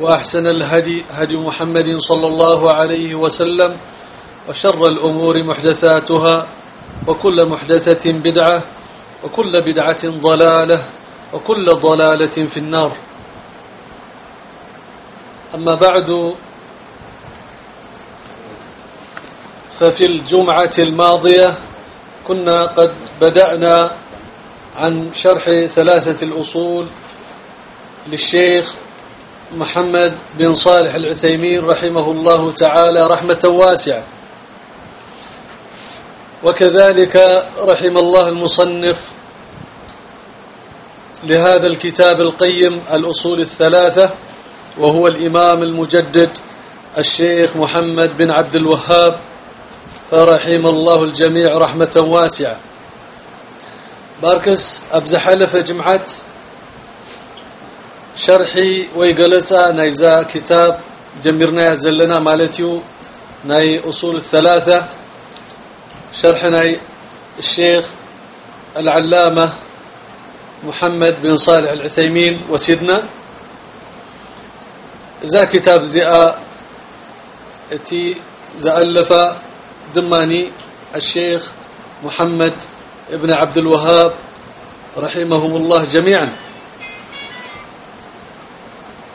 وأحسن الهدي هدي محمد صلى الله عليه وسلم وشر الأمور محدثاتها وكل محدثة بدعة وكل بدعة ضلالة وكل ضلالة في النار. أما بعد ففي الجمعة الماضية كنا قد بدأنا عن شرح ثلاثة الأصول للشيخ محمد بن صالح العثيمين رحمه الله تعالى رحمة واسعة. وكذلك رحم الله المصنف لهذا الكتاب القيم الأصول الثلاثة وهو الإمام المجدد الشيخ محمد بن عبد الوهاب فرحم الله الجميع رحمة واسعة. باركس أبزحلف جمعت شرحي ويقلصا نايزا كتاب جمرنا زلنا مالتيو ناي أصول الثلاثة. شرح ناي الشيخ العلامة محمد بن صالح العثيمين وسيدنا. ذا كتاب زئاء إتي زألف دماني الشيخ محمد ابن عبد الوهاب رحمهم الله جميعا.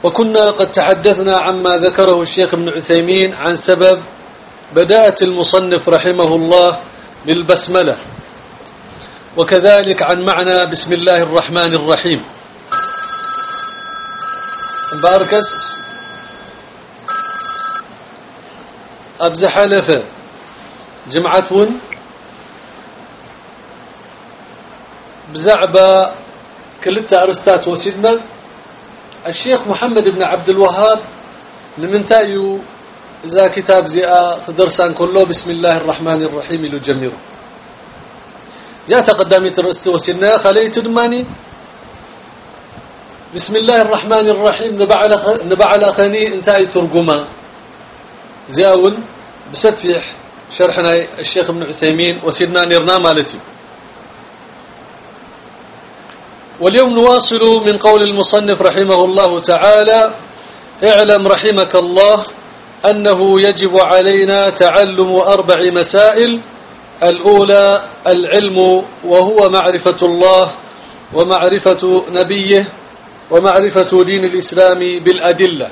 وكنا قد تحدثنا عما ذكره الشيخ ابن عثيمين عن سبب بداءة المصنف رحمه الله بالبسملة. وكذلك عن معنى بسم الله الرحمن الرحيم. باركس أبزح لفة جمعتون بزعبة. كلتا أرستات وسيدنا. الشيخ محمد بن عبد الوهاب نمنتايو إذا كتاب زئاء درسان كله بسم الله الرحمن الرحيم لجميره جاء تقدامي ترست وسنا خليت دماني بسم الله الرحمن الرحيم نبع على خني انتاي ترجمة. زاول بسفح شرحنا الشيخ ابن عثيمين وسيدنا نيرنا مالتي. واليوم نواصل من قول المصنف رحمه الله تعالى اعلم رحمك الله أنه يجب علينا تعلم أربع مسائل الأولى العلم وهو معرفة الله ومعرفة نبيه ومعرفة دين الإسلام بالأدلة.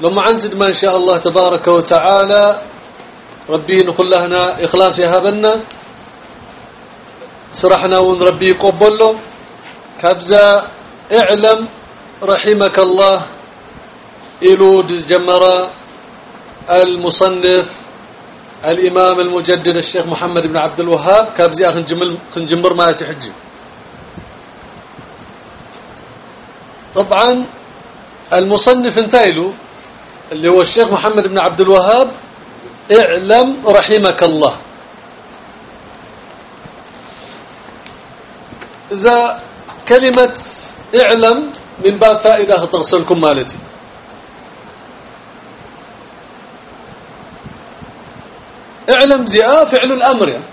لما عنزد ما إن شاء الله تبارك وتعالى ربي نقول لهنا إخلاص يهبنا سرحنا ونربي قبله كابزا اعلم رحمك الله. إلود جمرة المصنف الإمام المجدد الشيخ محمد بن عبد الوهاب. كابزي خنجمر خنجمر ما تحجي طبعا المصنف انتايلو اللي هو الشيخ محمد بن عبد الوهاب. اعلم رحمك الله. إذا كلمة اعلم من باب فائدة هتغسلكم مالتي. اعلم زئاء فعل الأمر. يعني.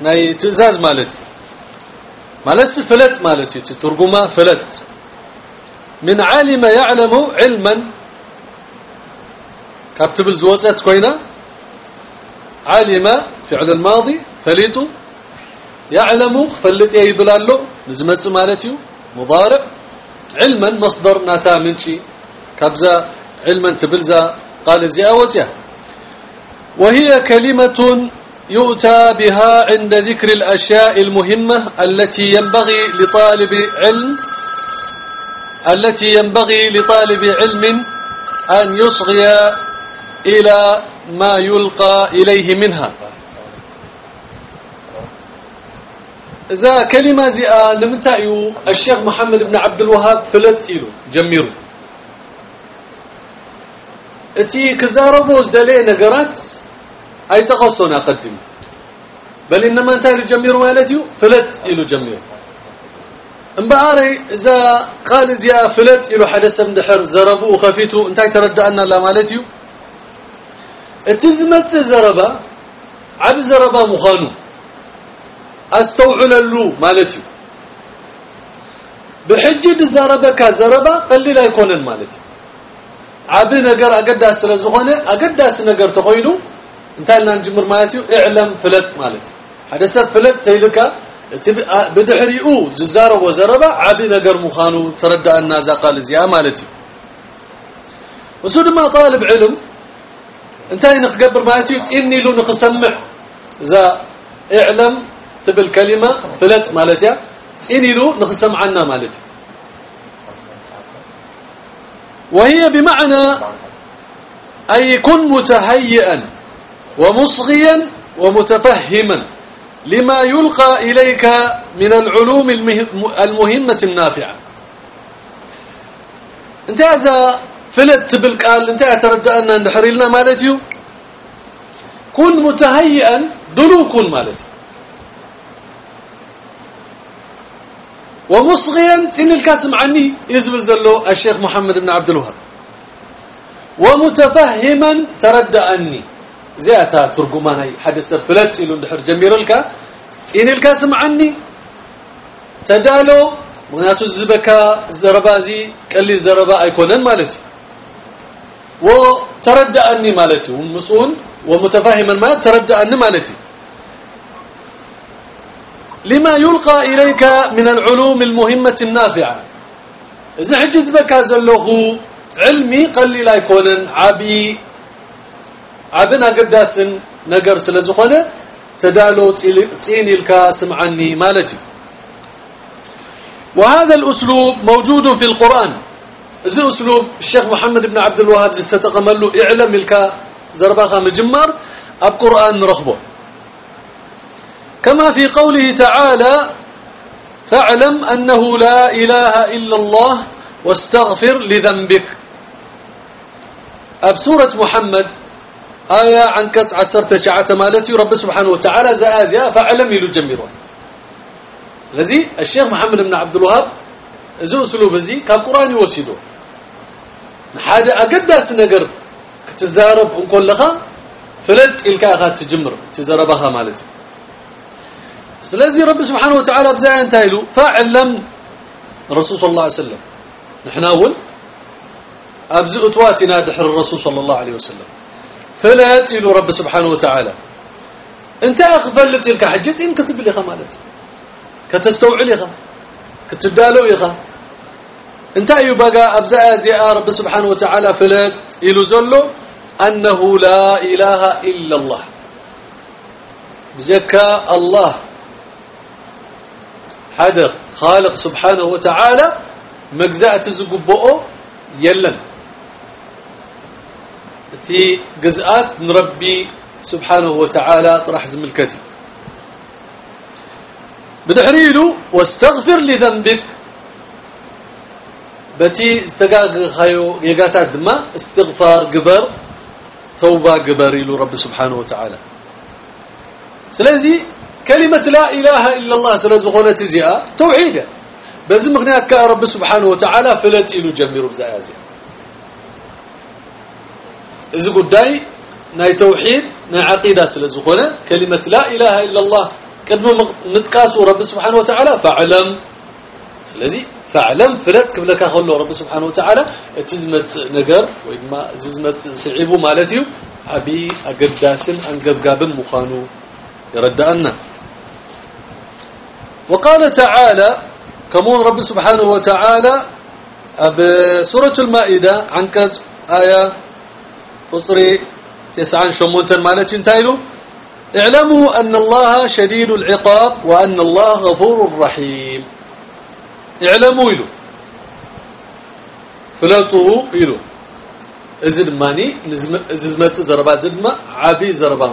ناي تزاز مالتي. مالس فلت مالتي تترجم فلت. من علم يعلم علما. كابتب الزوجات كوينة علم فعل الماضي فليتو يعلم فلت أي بلالو نزمت مالتي مضارع علما مصدر ناتا منشي كابزا علما تبلزا قال زي أوزيا. وهي كلمة يؤتى بها عند ذكر الأشياء المهمة التي ينبغي لطالب علم التي ينبغي لطالب علم أن يصغي إلى ما يلقى إليه منها. إذا كلمة زي نمتأيو الشيخ محمد بن عبد الوهاب فلت إلو جميرو إتي كزاربوز دلي نقرات أي تقصون أقدم. بل إنما أنت جمير مالتيو فلت إلو جمير انبعاري إذا قال زي فلت إلو حدث مدحر زربو وخفيتو انتي تردأنا لا مالتيو إتزمت زربا عب زربا مخانو. استوعل اللو مالتيو بحجد زربك زربا قليل يكونن مالتيو عب نجر أقداس سلزخونه أقداس نجر تخوينو انتهى لنا نجمر مالتيو اعلم فلت مالتي حدث فلت تيلك بدحريئو ززارب وزربا عبي نجر مخانو تردى النازا قال زيا مالتي وسود ما طالب علم انتهى نخقبر مالتي تإني له نخسمع إذا اعلم تبل كلمة فلت مالتي تإني له نخسمع عنا مالتي وهي بمعنى أي كن متهيئا ومصغيا ومتفهما لما يلقى إليك من العلوم المهمة النافعة. أنت هذا فلت بالقال أنت أتردى أن نحري لنا مالتيو كن متهيئا دلو كن مالتي ومصغيا سن الكاسم عني يزبل زلو الشيخ محمد بن عبد الوهاب. ومتفهما تردى أني زياتا ترجماني حدث فلت إلو اندحر جمير لك سين الكاسم عني تدألو مغناتو الزبكا زربازي قال زربا أيكونن مالتي. وتردى أني مالتي. ومسؤول ومتفهما ما تردى أني مالتي. لما يلقى إليك من العلوم المهمة النافعة. إذا حجز بك زلوه علمي قلي لا يكونن عبي عبنا قداس نقر سلزخونة تدالو تسيني الكا سمعني مالتي. وهذا الأسلوب موجود في القرآن. زي أسلوب الشيخ محمد بن عبد الوهاب تتقمل له اعلم الكا زرباخا مجمار أب قرآن رخبة. كما في قوله تعالى فاعلم أنه لا إله إلا الله واستغفر لذنبك. أب سورة محمد آية عن كتس عسرت شعة مالتي رب سبحانه وتعالى زآزيا فاعلم يلو جميرون الذي الشيخ محمد بن عبد الوهاب زو أسلوب زي كالقرآن يوسيدو حاجة أقداس نقر كتزارب ونقول لها فلت إلكا أخات تجمر تزاربها مالتي سلازي رب سبحانه وتعالى بزاي انتهيلو فاعلم الرسول صلى الله عليه وسلم. نحن أول. أبزئ تواتنا دحر الرسول صلى الله عليه وسلم. فلا تيلو رب سبحانه وتعالى. انت أخفلت تلك حجتي إن كتب لي خمالتي. خم. كتدالو لي خم. انت أي بقى أبزأ زياء رب سبحانه وتعالى فلات إلو زلو أنه لا إله إلا الله. بزكى الله. حدا خالق سبحانه وتعالى مجزأة زقبؤه يلن. تي جزءات نربي سبحانه وتعالى طرح زملكتي بدحريلو واستغفر لذنبك بتي استقاق خيو يقاتات ما استغفار قبر توبة قبر إلو رب سبحانه وتعالى سلازي كلمة لا إله إلا الله سلازي غونة زياء توحيدة بزي مغنيات رب سبحانه وتعالى فلت إلو جميرو بزايازي إذا قداي ناي توحيد ناي عقيدة سلزخونة كلمة لا إله إلا الله قد متكاسو رب سبحانه وتعالى فاعلم. سلزي فاعلم فلت قبلك خلو رب سبحانه وتعالى تزمت نجر وإما ززمت سعيبو مالتيو عبي أقداس أنقبقاب مخانو. يرد أنا وقال تعالى كمون رب سبحانه وتعالى بسورة المائدة عن كز آية قصري تسعان شمونتن مالتي انتايلو اعلموا أن الله شديد العقاب وأن الله غفور رحيم. اعلموا إلو. فلاتوا إلو. إذن ماني زمت زربا زدما عبي زربا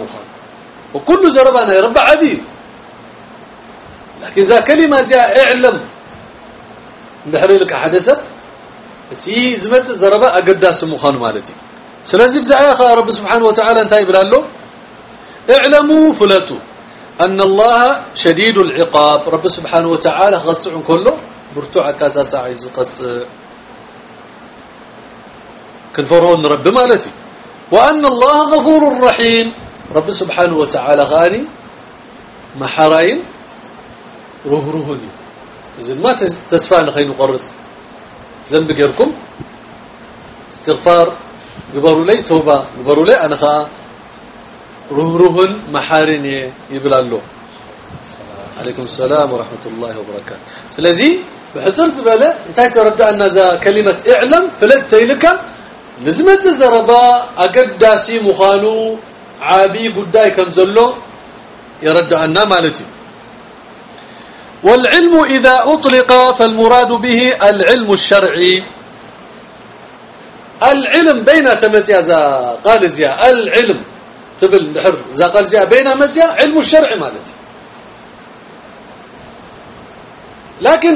وكل زربانا يربى عبي. لكن إذا كلمة زي اعلم ندحري لك حدثت تي زمت زربا أقداس مخان مالتي سلازي بزعيا رب سبحانه وتعالى انتهي بلالو اعلموا فلتوا أن الله شديد العقاب رب سبحانه وتعالى غصع كله برتوع كاسات عايز قص كنفرون رب مالتي وأن الله غفور رحيم رب سبحانه وتعالى غاني محراين رهرهني إذن ما تسفى لخين قرص ذنب غيركم استغفار قبروا لي توبة قبروا لي أنا خا رهرهن محارين يبلالو عليكم السلام ورحمة الله وبركاته سلازي بحصر زبالة انتهي ترد أن ذا كلمة اعلم فلت لك لزمت زربا أقداسي مخانو عابي قداي كنزلو يرد أن مالتي والعلم إذا أطلق فالمراد به العلم الشرعي. العلم بين تمتيا ذا قال زيا. العلم تبل نحر ذا قال زيا بين متيا علم الشرع مالتي. لكن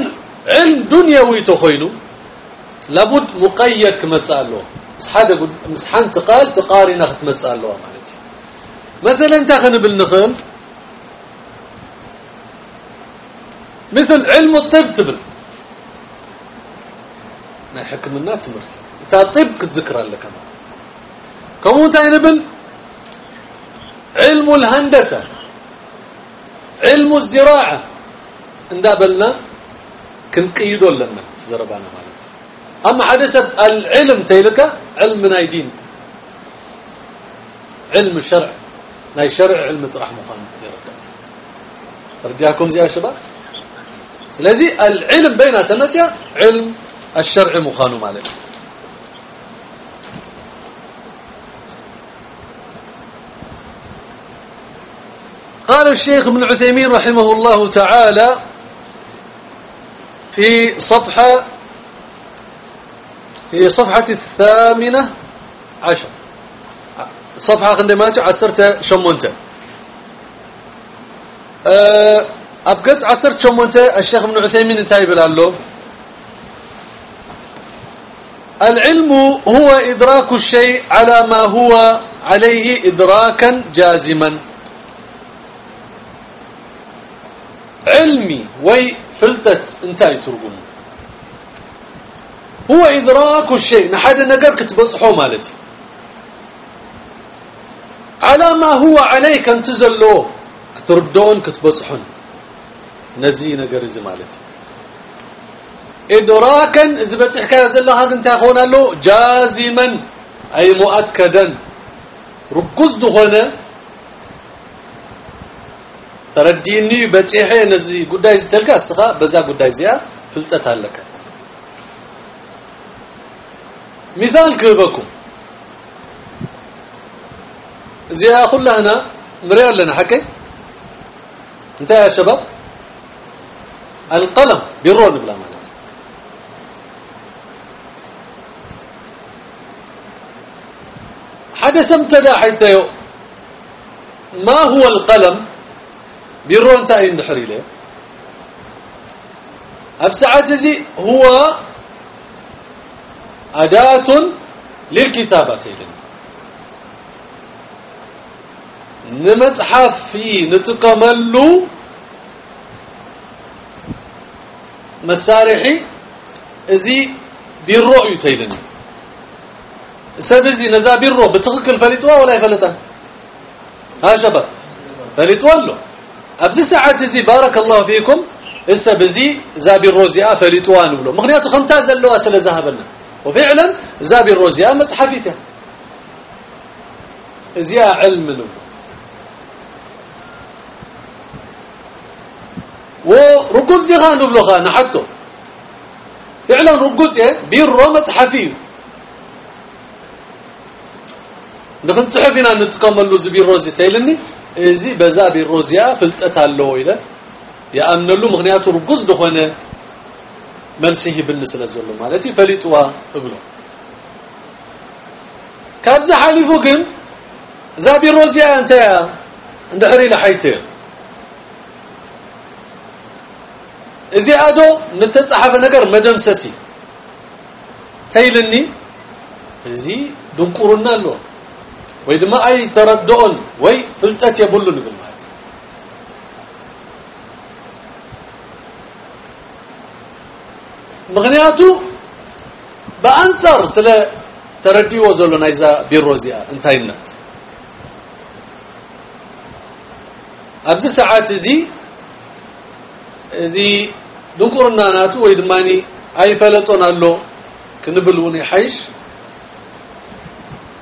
علم دنيوي تخينو لابد مقيد كما تسأله مسحادة مسحان تقال تقاري نخت ما تسأله مالتي. مثلا تاخن بالنخل. مثل علم الطب تبل ما يحكم الناس تمرت تا طب كتذكر لك كمو تاينبل علم الهندسة. علم الزراعة. اندابلنا كنقيدو لنا زربانا مالت أما حدث العلم تيلك علم ناي دين. علم الشرع. ناي شرع علم طرح مخان رجعكم زي يا شباب. ስለዚህ العلم بيناتنا علم الشرع مخانو ማለት قال الشيخ ابن عثيمين رحمه الله تعالى في صفحة في صفحة الثامنة عشر صفحة عندما عسرت شمونته أه أبقص عصر شمونت الشيخ ابن عثيمين انتهي بلالو العلم هو إدراك الشيء على ما هو عليه إدراكا جازما علمي وي فلتت انتهي ترقم هو إدراك الشيء نحد نقر كتبصحو مالتي على ما هو عليك انتزلو كتردون كتبصحون نزي نجر زمالتي إدراكا إذا بتحكي زلا هذا انت أخونا له جازما أي مؤكدا ركز دخونا ترديني بتحي نزي قداي زتلك السخاء بزا قداي زيا فلتت لك مثال كيبكم زي أقول هنا مريال لنا حكي انت يا شباب القلم بيرون بلا معنى. حدث امتدى حيث ما هو القلم بيرون تاين نحري له أبسعة زي هو أداة للكتابة نمتحف في نتقملو مسارحي ازي بالرؤي تيلني سبزي نزابيرو بتخكل فليتوا ولا يفلتها ها شباب فليتوا له أبزي ساعات زي بارك الله فيكم إسا بزي زابي الروزياء فليتوان بلو مغنياتو خمتاز اللو أسل ذهبنا وفعلا زابي الروزياء مصحفيتها زياء علم له ورقوز دي خان نبلو خان حتى فعلا رقوز بيرو مصحفي نخن صحفنا نتكمل زبير روزي تايلني ازي بزا بيروزيا فلطت አለው ይለ ያምነሉ ምክንያቱ ርጉዝ ደሆነ መልሲህ ብን ስለዘሉ ማለት ይፈሊጥዋ እብሎ ካብዛ ሓሊፉ ግን እዛ ቢሮዚያ እንተ እንድሕሪ ለሓይተ እዚኣ ዶ ንተፃሓፈ ነገር መደምሰሲ ተይልኒ እዚ ድንቁርና ኣለዎ ወይ ድማ ኣይ ተረድኦን ወይ ፍልጠት የብሉ ንብል ማለት ምክንያቱ ብኣንፃር ስለ ተረዲዎ ዘሎ ናይዛ ቢሮ እዚኣ እንታይነት ኣብዚ ሰዓት እዚ እዚ ድንቁርና ናቱ ወይ ድማኒ ኣይፈለጦን ኣሎ ክንብል እውን ይሓይሽ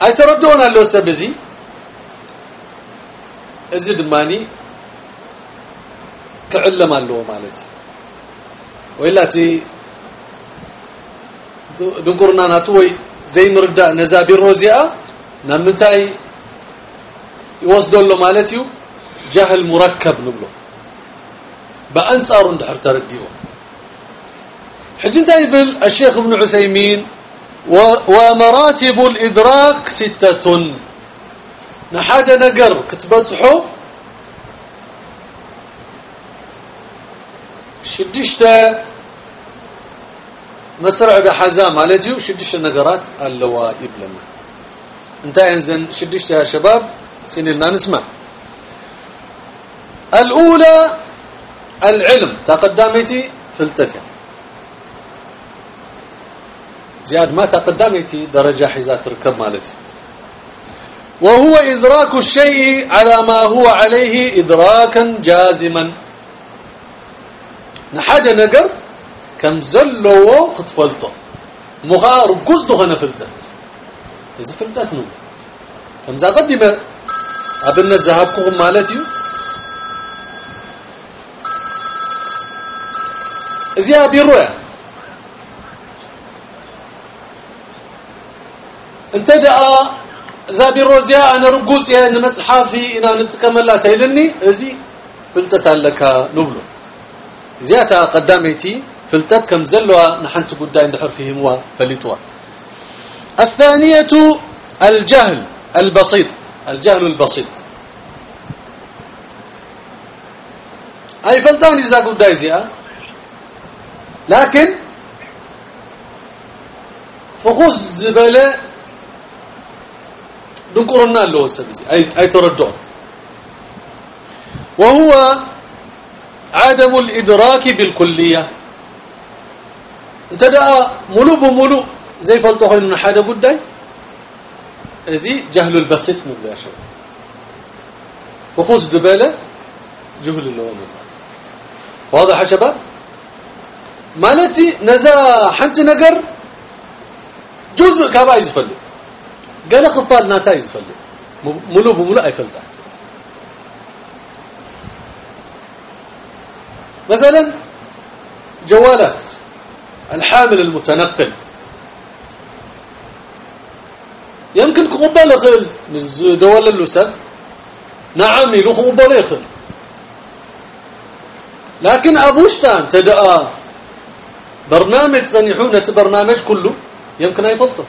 ኣይተረድኦን ኣለዎ ሰብ እዚ። እዚ ድማኒ ክዕለም ኣለዎ ማለት እዩ። ወይላ እቲ ድንቁርና ናቱ ወይ ዘይምርዳእ ነዛ ቢሮ እዚኣ ናብ ምንታይ ይወስደሎ ማለት እዩ? ጃህል ሙረከብ ንብሎ بأنصار اندحر ترديه حجنتا يبل الشيخ ابن عثيمين ومراتب الإدراك ستة. نحاد نقر كتبصحو شدشتا مسرع بحزام على جيو شدشتا نقرات اللوائب لما انت ينزل شدشتا يا شباب سنين نسمع. الأولى العلم تقدمتي فلتتها زياد ما تقدمتي درجة حزات ركب مالتي؟ وهو إدراك الشيء على ما هو عليه إدراكا جازما. نحد نقر كم زلو خطفلته مغار قصده هنا فلتت. إذا فلتت نو. كم زا قدم أبنى ذهبكم مالتي؟ زیاد بيروح انتجا دقا زابي روزيا أنا رقوت يا إن مصحافي أنا نتكمل تايلني ازي فلتت لك نبلو. زياتا قداميتي فلتت كم زلوا نحنت قداي ندحر فيهم وفلتوا الثانية الجهل البسيط. الجهل البسيط. أي فلتان اذا قداي زيا لكن فقوس زبالة دنقرنا له سبزي. أي, أي تردون وهو عدم الإدراك بالكلية. انت دقى ملو بملو زي فلتوخين من حدا قداي. زي جهل البسيط شباب فقوس زبالة جهل اللون واضح يا شباب؟ مالتي نزا حنت نجر جزء كابا يزفل قال خفال ناتا يزفل ملو بملو اي فلتا مثلا جوالات. الحامل المتنقل. يمكن قبال خل دول اللسب نعم يلو قبال يخل. لكن أبوشتان تدأ برنامج صنيحون برنامج كله يمكن أن يفلطه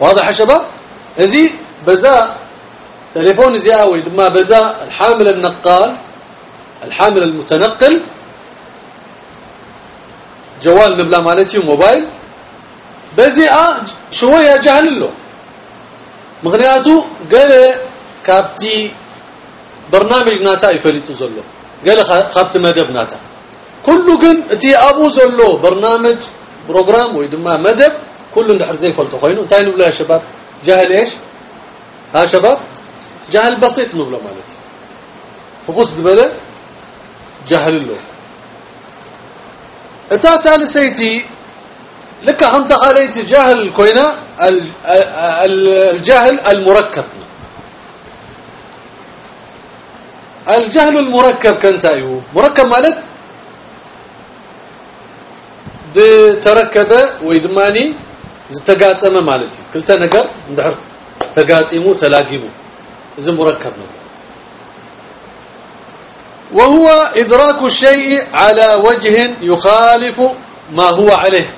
واضح يا شباب؟ ازي بزا تليفون زياوي لما بزا الحامل النقال الحامل المتنقل جوال نبلا مالتي موبايل بزي شوية جهل له. مغنياتو قال كابتي برنامج ناتا يفليتو زلو. قال خابت مدب ناتا. كله ግን እቲ ኣብኡ ዘሎ برنامج بروجرام ወይ ድማ መደብ كل ندحر زي فلتو خوينو انتهي نقول يا شباب جهل ايش ها شباب جهل بسيط نقوله مالتي فقص دبله جهل له اتا ثالثيتي لك انت عليت جاهل كوينا الجاهل المركب الجهل المركب كنت ايو مركب مالت تركب ويدماني زتقاطم مالتي كلتا نجر اندحر تقاطمو تلاقيمو اذا مركب وهو إدراك الشيء على وجه يخالف ما هو عليه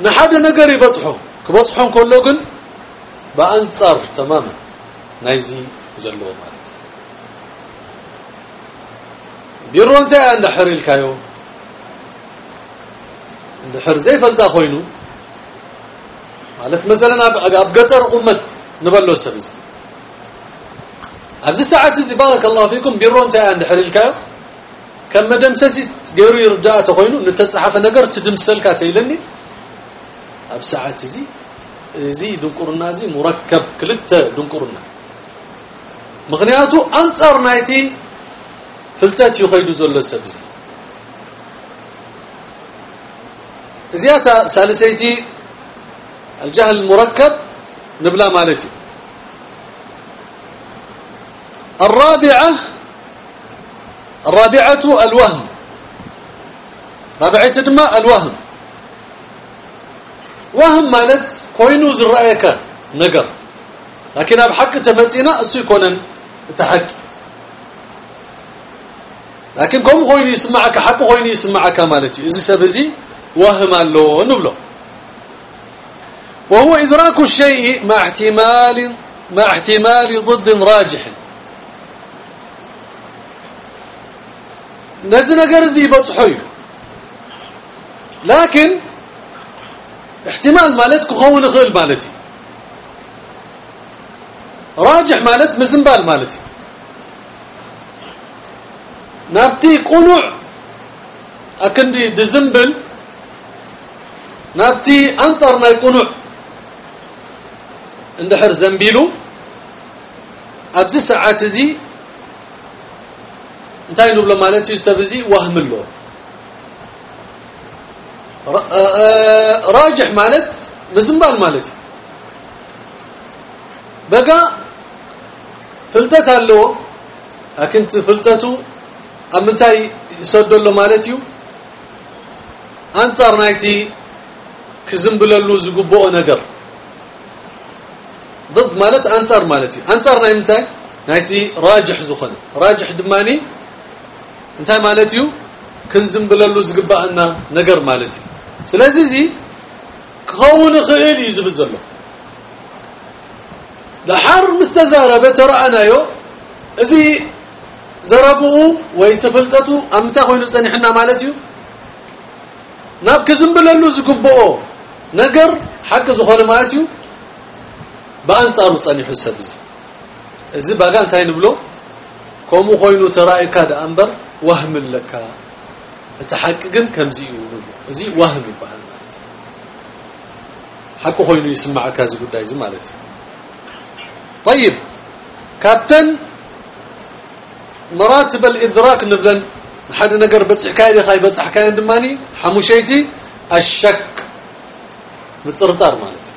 نحد نقر يبصحه كبصحهم كله قل بأنصار تماما نايزي زلو مالت ቢሮን ዘይ እንድሕር ኢልካዮ እንድሕር ዘይፈልጣ ኮይኑ ማለት መሰለን ኣብ ገጠር ቁመት ንበሎ ሰብ እዚ ኣብዚ ሰዓት እዚ ባረከ ላሁ ፊኩም ቢሮ እንታይ እንድሕር ኢልካዮ ከም መደምሰሲት ገይሩ ይርዳእ ተኮይኑ ንተፀሓፈ ነገር ትድምሰልካ ተይለኒ ኣብ ሰዓት እዚ እዚ ድንቁርና እዚ ሙረከብ ክልተ ድንቁርና ምክንያቱ ኣንፃር ናይቲ فلتات يخيدو زلو سبزي زيادة ثالثيتي الجهل المركب نبلا مالتي الرابعة الرابعة الوهم. رابعة دماء الوهم. وهم مالت كوينو زرأيك نقر. لكن بحق تمتينا أسو يكونن تحق لكن كم غويني يسمعك حق غويني يسمعك مالتي. إذا سبزي وهم له نبله وهو إدراك الشيء مع احتمال مع احتمال ضد راجح. نزل قرزي بصحي لكن احتمال مالتك خون خيل مالتي. راجح مالت مزنبال مالتي. نابتي قنوع. أكندي دزنبل. نابتي أنصر ما يقنوع اندحر زنبيلو. أبزي ساعات زي. انتهي نبلو مالتي سبزي وهم له راجح مالت مزنبال مالتي. بقى فلتت له لكن فلتته أم منتاي يسدو له مالتيو أنصار نايتي كزم بللو زقبو نقر ضد مالت أنصار مالتي أنصار ناي منتاي نايتي راجح زخنا راجح دماني انتاي مالتيو كنزم بللو زقبأنا نقر مالتي سلازيزي كون خيل يزبز له لحر مستزاربة ترى أنا يو زي ዘረብኡ ወይ ትፍልጠቱ ኣብ ምንታይ ኮይኑ ፀኒሕና ማለት እዩ ናብ ክዝምብለሉ ዝግብኦ ነገር ሓቂ ዝኾነ ማለት እዩ ብኣንፃሩ ፀኒሑ ሰብ እዚ እዚ ባጋ እንታይ ንብሎ ከምኡ ኮይኑ ተራእካ ዳ እምበር ዋህም ኣለካ እቲ ሓቂ ግን ከምዚ እዩ ንብሎ እዚ ዋህም ይበሃል ማለት እዩ ሓቂ ኮይኑ ይስማዓካ እዚ ጉዳይ እዚ ማለት እዩ طይብ ካብተን مراتب الإدراك نبلن حد نجر بصحكا إذا خاي بصحكا دماني حموشيتي؟ الشك. متطرطر مالتي.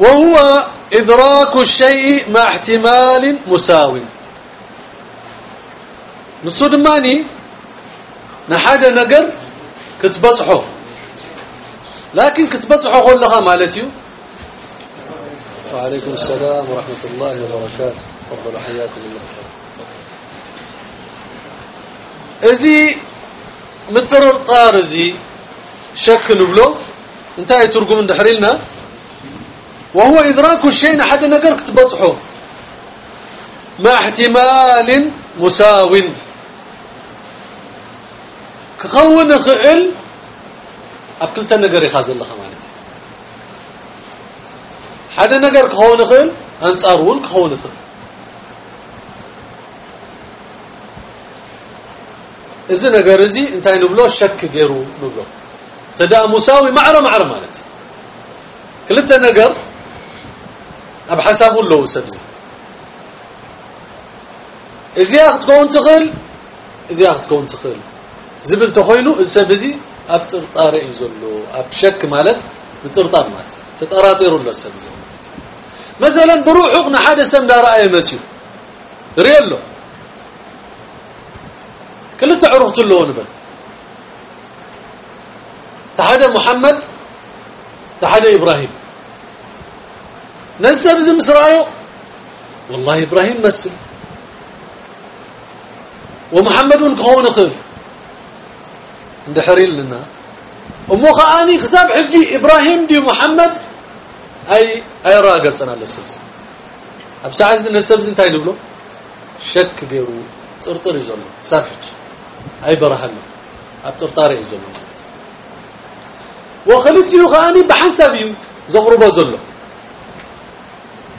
وهو إدراك الشيء مع احتمال مساو. نصو دماني نحاد نجر كتبصحه لكن كتبصحه قول لها مالتي. وعليكم السلام ورحمة الله وبركاته. تفضل حياكم الله ازي مترطار ازي شك نبلو انتهي ترجم دحريلنا وهو إدراك الشيء حد نقر كتبصحه مع احتمال مساو كخون خئل أكلت نقر يخازن لها مالتي حد نقر كخون خئل أنصارون كخون خئل إذا نجرزي أنت نبلو شك غيرو نبلو تدا مساوي معرة معرة مالتي كلتا نجر أب حساب له سبزي إذا أخذ كون تخل إذا أخذ كون تخل زبل تخوينو السبزي أب ترطار يزلو أب شك مالت بترطار مالت تتراطير له السبزي مثلا بروحنا حدث كل تعرفت له نبل تحدى محمد تحدى إبراهيم. نسب زي مصرايو والله إبراهيم مثل. ومحمد كهون خير. عند حريل لنا. أمو خاني خساب حجي إبراهيم دي محمد. أي أي راقص أنا للسبز أبساعز السبز انتهي نبلو. شك ديرو طرطر يزولو ساب حجي. أي برهنا أبترطار يزولو وخلتي خاني بحسب زغربة زلو.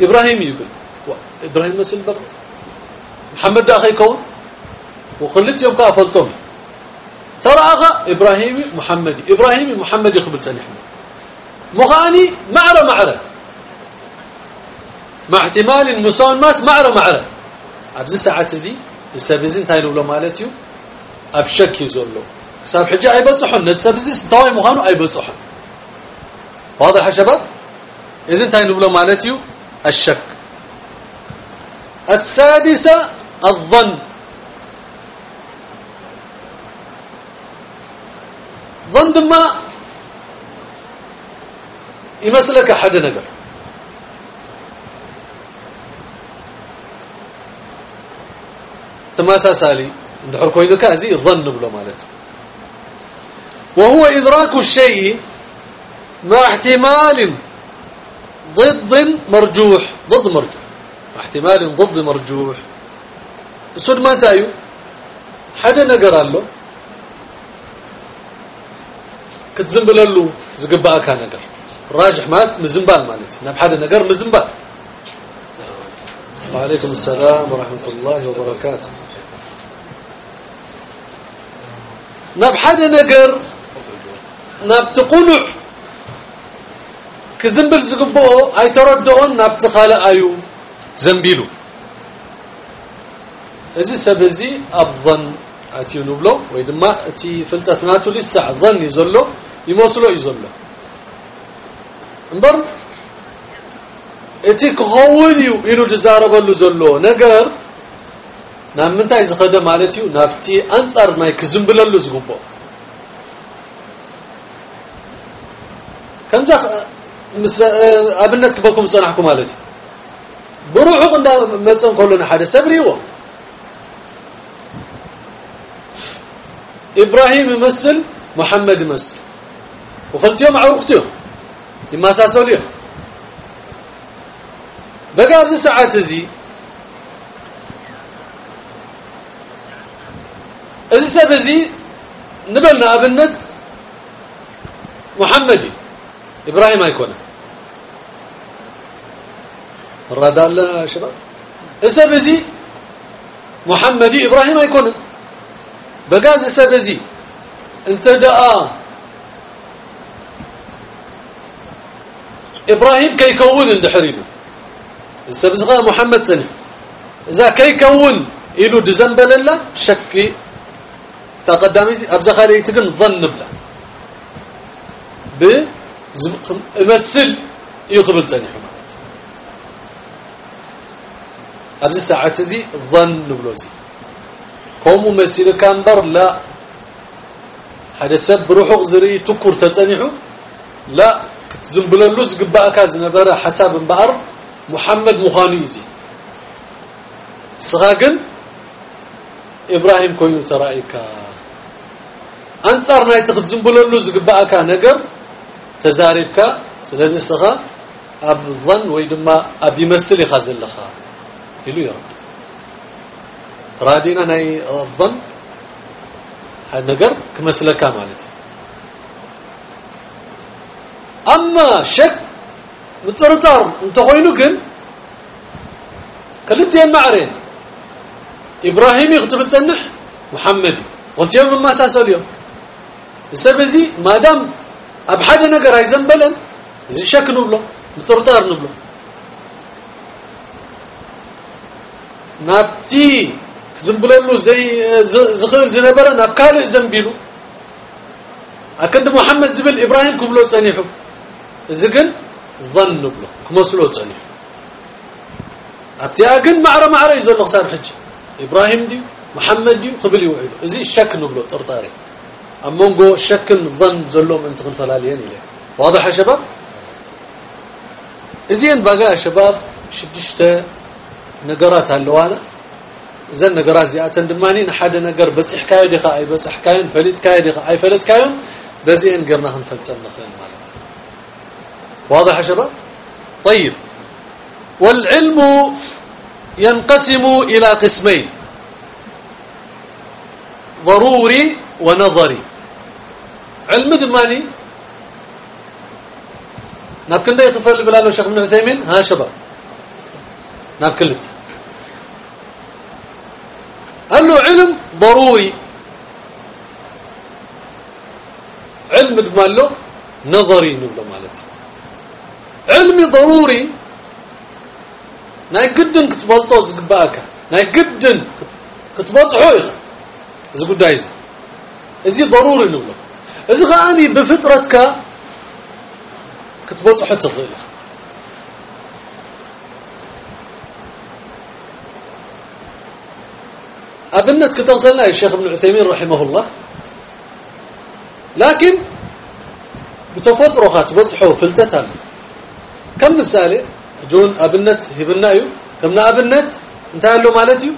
إبراهيم يقول إبراهيم مثل بر محمد أخي كون؟ وخلت يوم كافلتهم ترى أخا إبراهيمي محمدي إبراهيمي محمدي خبل سنحن مغاني معرة معرة. مع احتمال المساومات معرة معرة. أبز ساعة زي السابزين تايلو لو مالتيو. أبشك يزولو ساب حجة أي بصحن. السابزين ستاوي مغانو أي بصحن. واضح يا شباب؟ إذن تايلو لو مالتيو؟ الشك. السادسة الظن. ظن ما يمثلك حد نقر. تماسا سالي ندحر كوينك هذه ظن بلو مالته وهو إدراك الشيء مع احتمال ضد مرجوح. ضد مرجوح. مع احتمال ضد مرجوح. السود ما تايو؟ حدا نقر له كتزنبل له زقباء كان نقر. راجح مات مزنبال مالتي ناب حدا نقر مزنبال. وعليكم السلام ورحمة الله وبركاته. ناب حدا نقر ناب تقنع. كذنبل زقبوه أي تردون ناب تخالى أيو. زنبيلو. ازي سبزي ابظن اتيو نبلو ويدما أتي فلتتناتو لسا ابظن يزلو يموصلو يزلو. انبر أتي كخوذيو ينو جزاربلو زلو. نقر؟ ናብ ምንታይ ዝኸደ ማለት እዩ ናብቲ ኣንጻር ናይ ክዝንብለሉ ዝግብኦ ከምዛ ኣብነት ክበኩም ዝፀናሕኩ ማለት እዩ ብሩሑቕ እንዳመፀን ከሎና ሓደ ሰብ ሪእዎ إبراهيم يمثل محمد يمثل وخلت يوم عرقتهم يماساسوا ليه بقى هذه ساعات زي እዚ ሰብ እዚ ንበልና ኣብነት محمد إبراهيم ኣይኮነ الراد الله يا شباب السب زي محمد إبراهيم ኣይኮነን بقاز سبزي انت دعا إبراهيم كي يكون اندحرينه السبزغاء محمد سنة إذا كي يكون إلو دزنبل الله شكي تقدمي أبزا خالي تقن ظن بلا بمثل يقبل سنة حمامات أبزا ساعة زي ظن بلوزي ከምኡ መሲልካ እምበር ላ ሓደ ሰብ ብርሑቕ ዝርኢ ትኩር ተፀኒሑ ላ ክትዝንብለሉ ዝግባእካ ዝነበረ ሓሳብ እምበኣር ሙሓመድ ምዃኑ እዩ እዚ እስኻ ግን ኢብራሂም ኮይኑ أنصار نايت خزنبلو لو زغباكا نغر تزاريبكا سلازي سخا أب ظن ويدما أبي مسل خازل لخا. يلو يرب رادينا ناي الظن نغر كمسلكا مالتي. أما شك مترطر انت خوينو كن؟ قلت يا معرين. إبراهيم يخطب تصنح محمد. قلت يوم ما ساسو اليوم السبزي ما دام أبحد نجر هاي زنبلا زي شك نبلو مطرطار نبلو. نابتي زنبللو زي زخير زنبرا نابكال زنبيلو أكد محمد زبل إبراهيم كبلو صنيحو زقن ظن نبلو كمسلو صنيحو أبتي أكن معرة معرة يزول صار حج إبراهيم دي محمد دي قبل يوعدو. زي شك نبلو طرطاري أمونغو شك ظن زلوم انت فلاليين إليه. واضح يا شباب؟ إزين بقى يا شباب شدشته نقرات هاللوانا زن نقرات زيادة دماني نحد نقر بصح كايو دي أي بصح كاين فلت كايو دي أي فلت كايو بزين قرنا هنفلتن نخلين مالت واضح يا شباب؟ طيب. والعلم ينقسم إلى قسمين. ضروري ونظري. علم دماني ناب كندا يخفل بلالو شيخ ابن عثيمين؟ ها شباب. ناب كلت. له علم ضروري. علم دمالو نظري نبلو مالتي. علمي ضروري. ناي قدن كتبلطو زقباكا ناي قدن كتبصحو إخ إذا قدايز إذا ضروري إذا غاني بفطرتك كتبصحو تغير أبنت كتغسلنا الشيخ ابن عثيمين رحمه الله. لكن بتفطرها تبصحو فلتتها كم مثالي جون أبنت هبنا يو؟ كمنا أبنت؟ انتهى له مالتي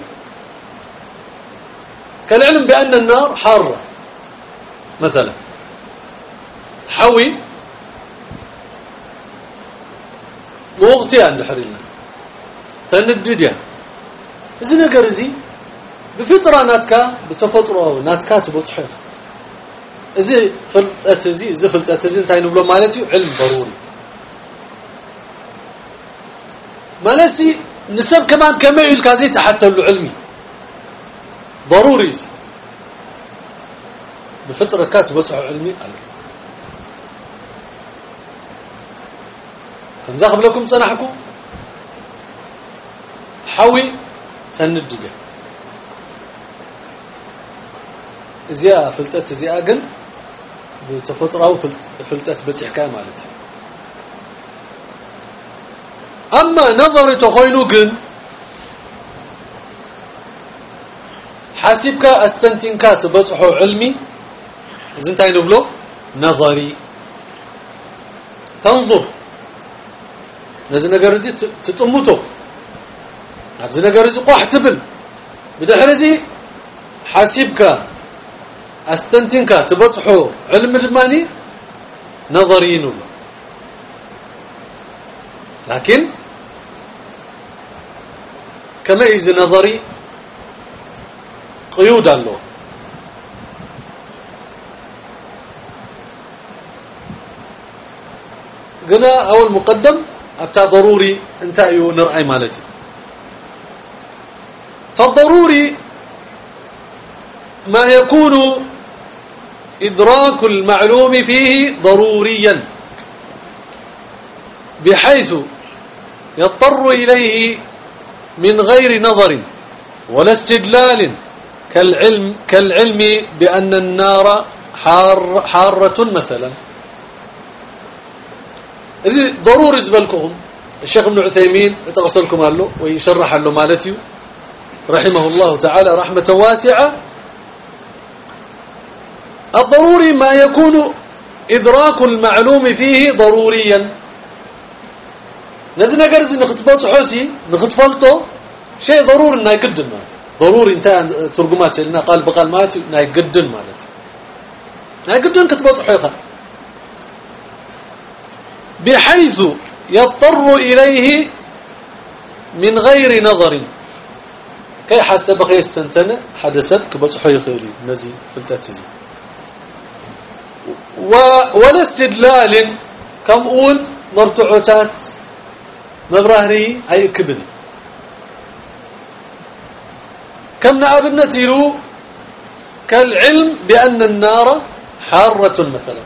كالعلم بأن النار حارة مثلا. حوي. موغتي عند حرينا تندديا إذا نقر زي بفطرة ناتكا بتفطرة ناتكا تبطحف إذا فلتت زي إذا فلتت زي انتهى نبلو مالتي علم ضروري. مالسي نسب كمان كما يلكازي حتى علمي. ضروري بفترة كاتب وسع علمي. قال تنزاخب لكم صنحكم حوي تندده زيا فلتت زيا قل بتفطرة فلتت بتحكاية مالتي. أما نظر تخينو جن حاسبك أستنتنك تبصحو علمي زنتاي نزل نجرزي تطمتو نزل نجرزي قوح تبل بدحرزي حاسبك استنتنك تبصحو علم الماني نظري نبلو لكن كما إذا نظري قيود له قلنا أول مقدم أبتا ضروري أنت أيو نرأي مالتي. فالضروري ما يكون إدراك المعلوم فيه ضروريا بحيث يضطر إليه من غير نظر ولا استدلال كالعلم, كالعلم بأن النار حار حارة مثلا. إذا ضروري زبلكم. الشيخ ابن عثيمين يتغسلكم له ويشرح له مالتي رحمه الله تعالى رحمة واسعة. الضروري ما يكون إدراك المعلوم فيه ضروريا. نزل نجرز نختبط حوسي نختفلته شيء ضروري إنه يقدم مات ضروري إنت ترجمات لنا قال بقال مات إنه يقدم مالت إنه يقدم حيقا بحيث يضطر إليه من غير نظر. كي حسب غير السنتنة حدثت كبص حيخيري نزي فلتاتزي. ولا استدلال كم أول مرتعوتات مبراهري أي كبن. كم نأبنت له كالعلم بأن النار حارة مثلا.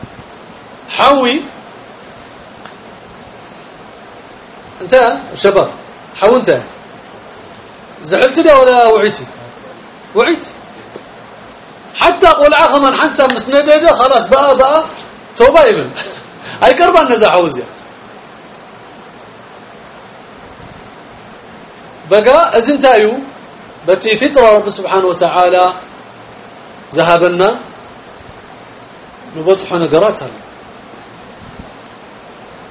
حوي انتهى؟ شباب حو زعلت ده ولا وعيتي وعيت. حتى قول عاخ من حنسى مسندده خلاص بقى بقى توبة يبن. أي قربان نزا حوزيا بقى ازنتايو بتي فطره رب سبحانه وتعالى ذهبنا نبصح نقرات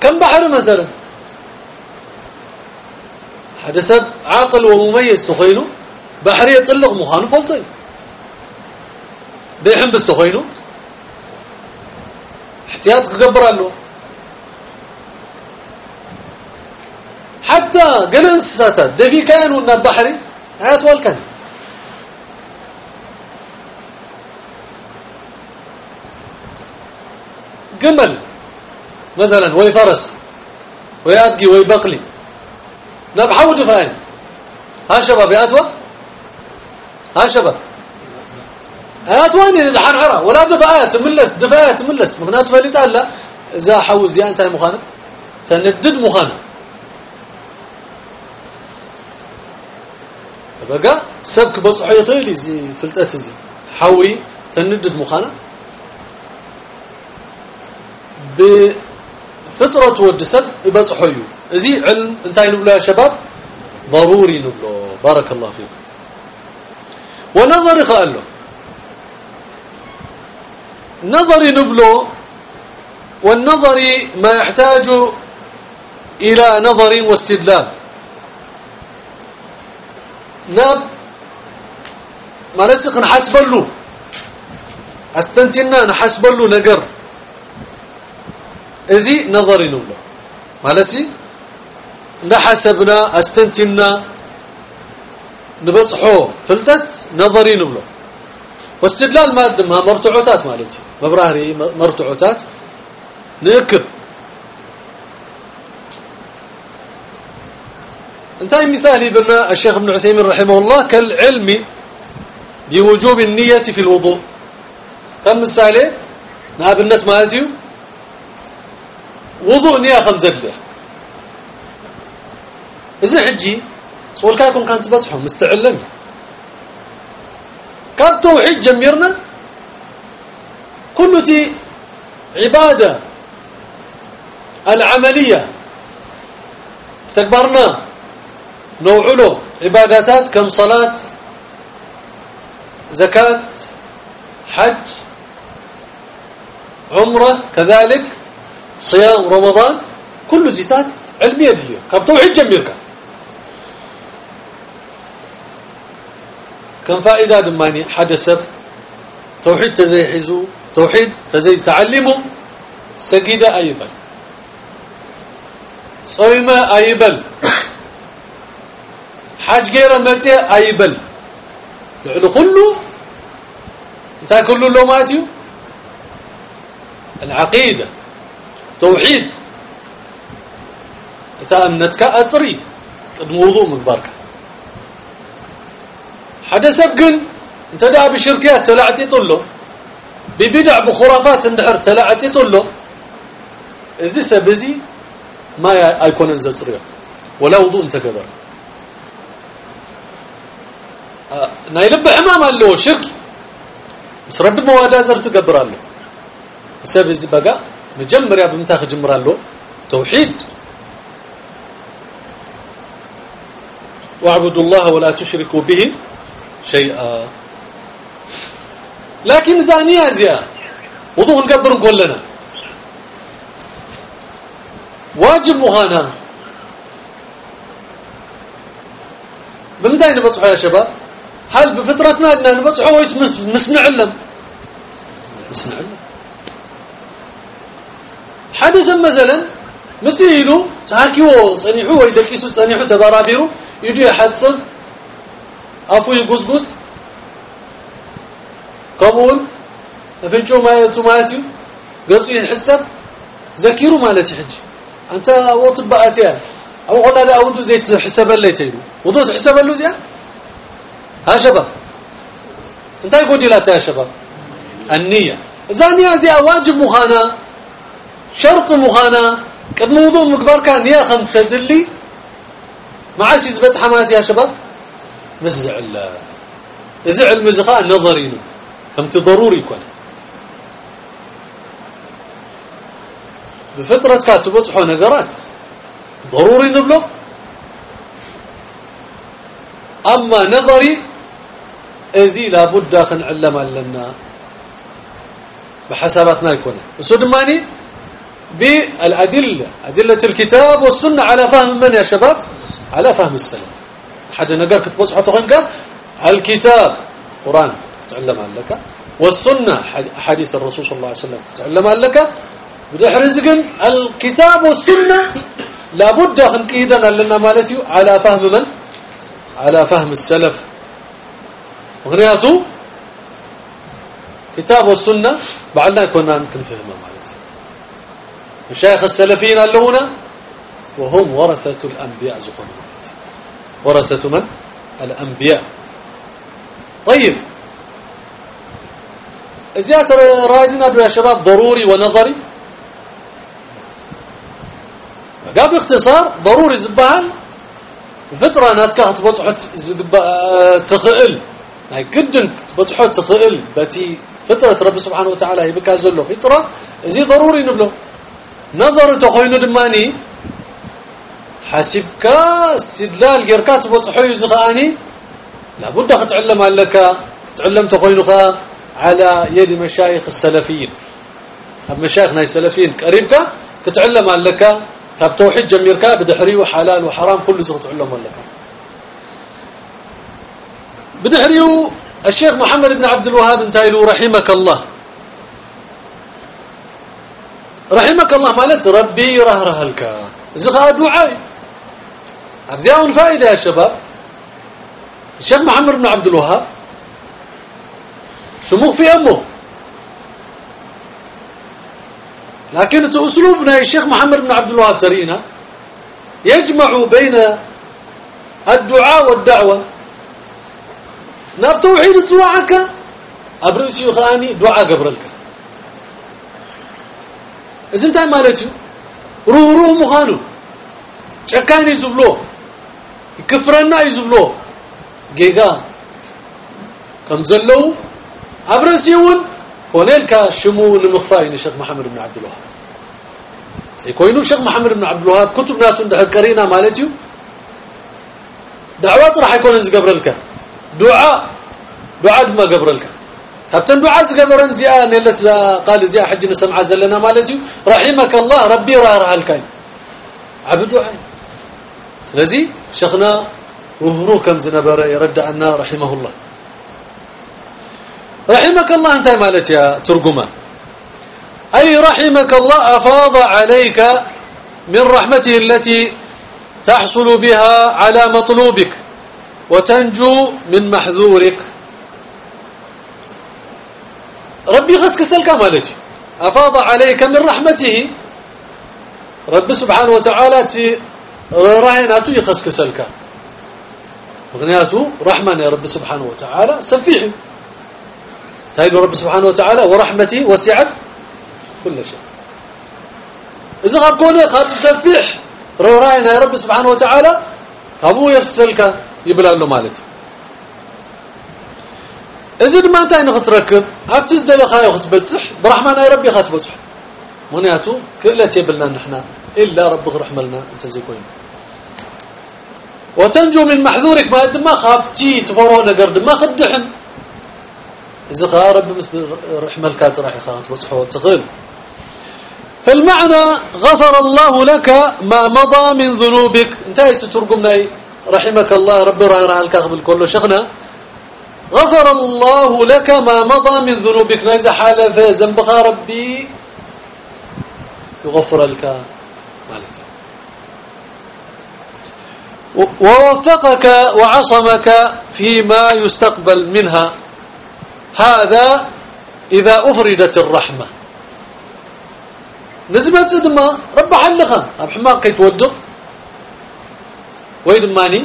كم بحر مثلا؟ هذا سب عاقل ومميز تخينه بحر يطلق مخانه فلطي بيحن بس تخينه. احتياط قبر له. حتى قل انساتات دفي كانوا البحري هات والكن. جمل مثلا وي فرس وي وي بقلي نبحو دفاين ها شباب يا أتوى ها شباب. أتواني الحرحرة ولا دفايات ملس دفايات ملس. مغنات فليت ألا إذا حوز يا أنت مخانب تندد مخانب بقى سبك بصحي يطيلي زي فلتات زي. حوي تندد مخانب بفطرة ودسب يبصحوا زي علم انتهي نبلو يا شباب ضروري نبلو بارك الله فيكم ونظري قال له نظري نبلو والنظر ما يحتاج إلى نظر واستدلال ناب ما نسق نحسب له استنتنا نحسب له نقر ازي نظري نبلو مالسي نحسبنا استنتنا نبصحو فلتت نظري نبلو واستدلال ما مرتعوتات مالتي. مبراهري مرتعوتات نكب. انتهي مثالي بنا الشيخ ابن عثيمين رحمه الله كالعلم بوجوب النية في الوضوء. كم مثالي؟ نابنت مالتيو وضوء نية خمسة له إذا حجي سؤال كاكم كانت بصحوا مستعلم كان توحيد جميرنا كل دي عبادة العملية تكبرنا نوعله عبادات كم صلاة زكاة حج عمرة كذلك صيام رمضان كل زيتات علمية دي كم توحيد جميرك كم فائدة دماني؟ حدثت توحيد تزي حزو توحيد تزي تعلمه سجد أيبل صيمة أيبل حاج غير متى أيبل لعلو كله. إنت كله لو ماتيو. العقيدة. توحيد. تأمنتك أطري قد موضوع من بركة حدثت قن انت دا بشركات تلعتي طلو. ببدع بخرافات اندحر تلعتي طلو. ازي سبزي ما يكون الزصرية ولا وضوء انت قدر نايلب حمام له شرك. بس رب موادازر تقبر له سبزي بقى مجمر يا بمتاخ جمر له توحيد. واعبدوا الله ولا تشركوا به. شيئا. لكن زانية زيا. وضوء نقبر كلنا واجب مغانا بمتى نبطحه يا شباب؟ هل بفطرتنا أننا نبطحه ويس مسنعلم مسنعلم حدثا مثلا مثيلو تاكيو صنيحو ويدكيسو صنيحو تبارابيرو يدو يحصل أفو يقزقز كمون فنشو ما يتماتيو قلتو يحسب ذكيرو مالتي حج أنت وطبقاتيا أو قلنا لا أودو زي تحسب اللي تيلو وضو تحسب اللو زيا ها شباب انت يقول لها يا شباب النية النية زي واجب مخانا شرط مخانا قد موضوع مقبر كان نية خمسة دلي ما عاش يزبط حماتي يا شباب مزعل زعل مزقاء نظري كم ضروري يكون بفترة كاتبة نقرات ضروري نبلغ أما نظري إزي لابد داخل علم لنا بحساباتنا يكون. ماني؟ بالأدلة. أدلة الكتاب والسنة على فهم من يا شباب؟ على فهم السلام نقر كتبص حتى الكتاب. قرآن. تتعلم لك؟ والسنة. حديث الرسول صلى الله عليه وسلم. تتعلم لك؟ بدح رزقن الكتاب والسنة لابد أن كيدنا لنا مالتي؟ على فهم من؟ على فهم السلف. مغنياتو كتاب والسنة. بعدنا كنا فهمه مالتي. مشايخ السلفيين اللونا وهم ورثة الأنبياء زخون ورثة من؟ الأنبياء. طيب. زيادة رايدنا يا شباب ضروري ونظري. قال باختصار ضروري زبال. فترة ناتك تبصحت تخئل. هاي قدن تبصحت تخئل. بتي فترة رب سبحانه وتعالى يبكى زله فترة زي ضروري نبله نظر تخوين دماني. حسبك استدلال غيرك تبصحو يزغاني لابد تعلم لك تعلم تخوينك على يد مشايخ السلفيين. مشايخنا السلفيين قريبك كتعلم لك كاب توحيد جميركا بدحري وحلال وحرام كل زغت علم لك بدحري الشيخ محمد بن عبد الوهاب انتايلو رحمك الله. رحمك الله مالت ربي رهره لك زغا دعاء ابزياون فائدة يا شباب. الشيخ محمد بن عبد الوهاب شموخ في أمه. لكن أسلوبنا الشيخ محمد بن عبد الوهاب ترينا يجمع بين الدعاء والدعوة. ناب توحيد سواعك أبرسي خاني دعاء قبرلك. إذن انت مالتي روح مخانو. شكاني كفرنا يزبلو جيغا كم زلو أبرسيون هنالك شمو لمخفاين الشيخ محمد بن عبد الوهاب سيكونوا الشيخ محمد بن عبد الوهاب كتب ناس ده قرينا مالتي دعوات راح يكون قبر لك دعاء دعاء ما قبر لك هبتن دعاء زقبرن زيا نلت قال زيا حجنا سمع زلنا مالتي رحمك الله ربي راه راه الكاين عبد دعاء وهرو كم زنبره يرد عنا رحمه الله. رحمك الله أنت مالت يا ترجمة. أي رحمك الله أفاض عليك من رحمته التي تحصل بها على مطلوبك وتنجو من محذورك. ربي غسك سلك مالتي أفاض عليك من رحمته. رب سبحانه وتعالى راهناتو يخسك سلك مغنياتو رحمة يا رب سبحانه وتعالى سفيحي تايل رب سبحانه وتعالى ورحمتي وسعت كل شيء. إذا قبقوني قد تسبح رأينا يا رب سبحانه وتعالى أبو يرسلك يبلغ له مالتي. إذا ما أنت أين تركب أبتزد لك هاي بتصح برحمن يا ربي بتصح نحن إلا ربك رحمة لنا أنت زي كوين وتنجو من محذورك ما ما خابتي تفرون قرد ما خدحن إذا قال رب مثل رحمة الكات راح يخاط وصحوه تغل فالمعنى غفر الله لك ما مضى من ذنوبك. انتهي سترقمنا رحمك الله ربي راه راه الكاغب كله شغنا غفر الله لك ما مضى من ذنوبك. إذا حال في ذنبك ربي يغفر لك. مالتي ووفقك وعصمك فيما يستقبل منها. هذا إذا أفردت الرحمة. نزمت دما رب حلخا أب حماق ويد ماني.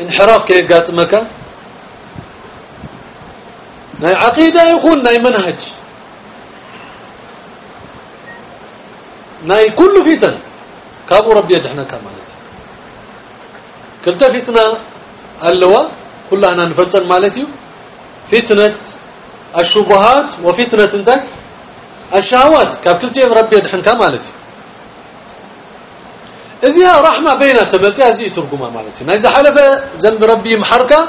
انحراف كي قاتمك. ناي عقيدة يكون ناي منهج. ناي كل فتن. كابو ربي يدحنا كمالتي. كلتا فتنة اللواء كلها نفلتن مالتي فتنة الشبهات وفتنة انت الشهوات. كابتلتين ربي يدحن كمالتي. إذا رحمة بين تمتي هذه ترجمة مالتي. نايزة حلفة ذنب ربي محركة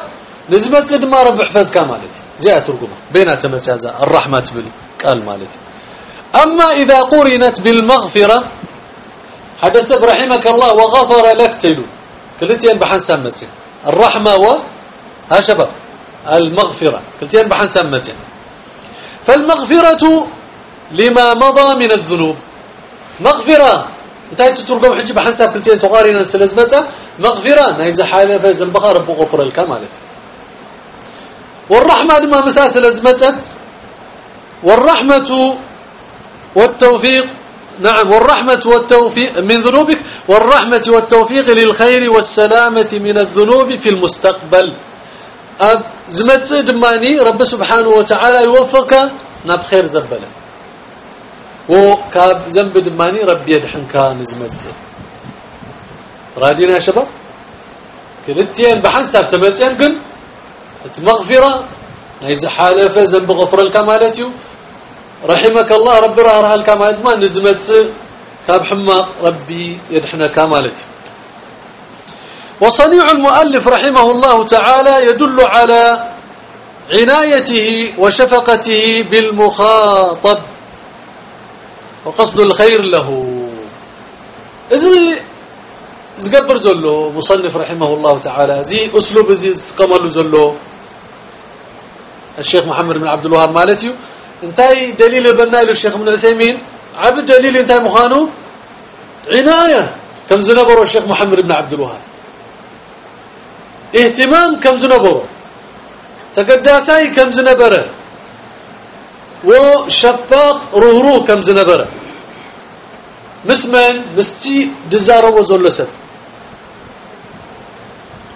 نزمت ما رب حفظ كمالتي. زي ترجمة. بين تمتي هذا الرحمة تبلي قال أما إذا قرنت بالمغفرة حدثت برحمك الله وغفر لك تلو. كلتين بحن سمتي الرحمة و ها شباب؟ المغفرة. كلتين بحن سمتي فالمغفرة لما مضى من الذنوب. مغفرة. انتهي تترقم حجي بحنساب كلتين تقارنا سلزمتا مغفرة. نايزة حالة فزنبقى رب غفر الكمالة والرحمة لما مساس لزمتت والرحمة والتوفيق نعم والرحمة والتوفيق من ذنوبك والرحمة والتوفيق للخير والسلامة من الذنوب في المستقبل. أب زمت دماني رب سبحانه وتعالى يوفقك ناب خير زبلة. وكاب ذنب دماني ربي يدحن كان زمت رادينا يا شباب؟ كلتين بحنساب تمتين قل؟ مغفرة نيز حالفة ذنب غفر الكمالتي رحمك الله ربي راه الكمالات ما نزمت. كاب حما ربي يدحن كمالتي وصنيع المؤلف رحمه الله تعالى يدل على عنايته وشفقته بالمخاطب وقصد الخير له. إذا زقبر زلو مصنف رحمه الله تعالى زي أسلوب زي كمال زلو الشيخ محمد بن عبد الوهاب مالتي انتهي دليل بنا له الشيخ ابن عثيمين. عبد دليل انتهي مخانو عناية. كم زنبرو الشيخ محمد بن عبد الوهاب. اهتمام كم زنبرو تقداساي كم زنبرة. وشفاق رهرو كم زنبرة. مسمن مستي دزارو زلو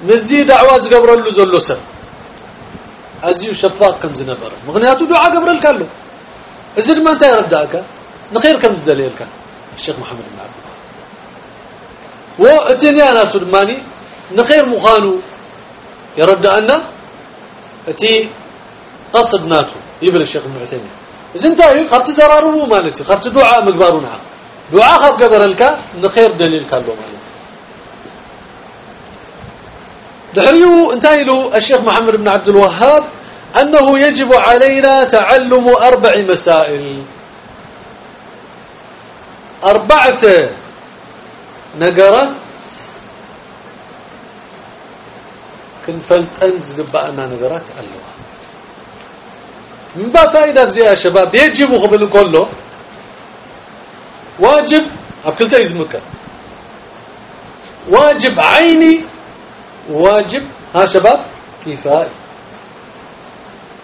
مزي دعوة زقبرلو زلو أزيو شفاق كم زنبره مغنياتو دعاء قبرل كالو إذن ما انت يرداك نخير كم زدليلك الشيخ محمد بن عبد الله. واتنياناتو دماني نخير مخانو. يرد أن اتي قصد ناتو يبل الشيخ ابن عثيمين. إذا انت خرت زرارو مالتي. خرت دعاء مقبارنا دعاء خب قبر لك نخير دليل كالو مالتي. دحريو انتهي له الشيخ محمد بن عبد الوهاب أنه يجب علينا تعلم أربع مسائل. أربعة نقرات كنفلت أنز قبأنا نقرات ألوها من بقى فائدة زي يا شباب؟ يجب قبل كله. واجب أبكلتا يزمك واجب عيني واجب. ها شباب كفاية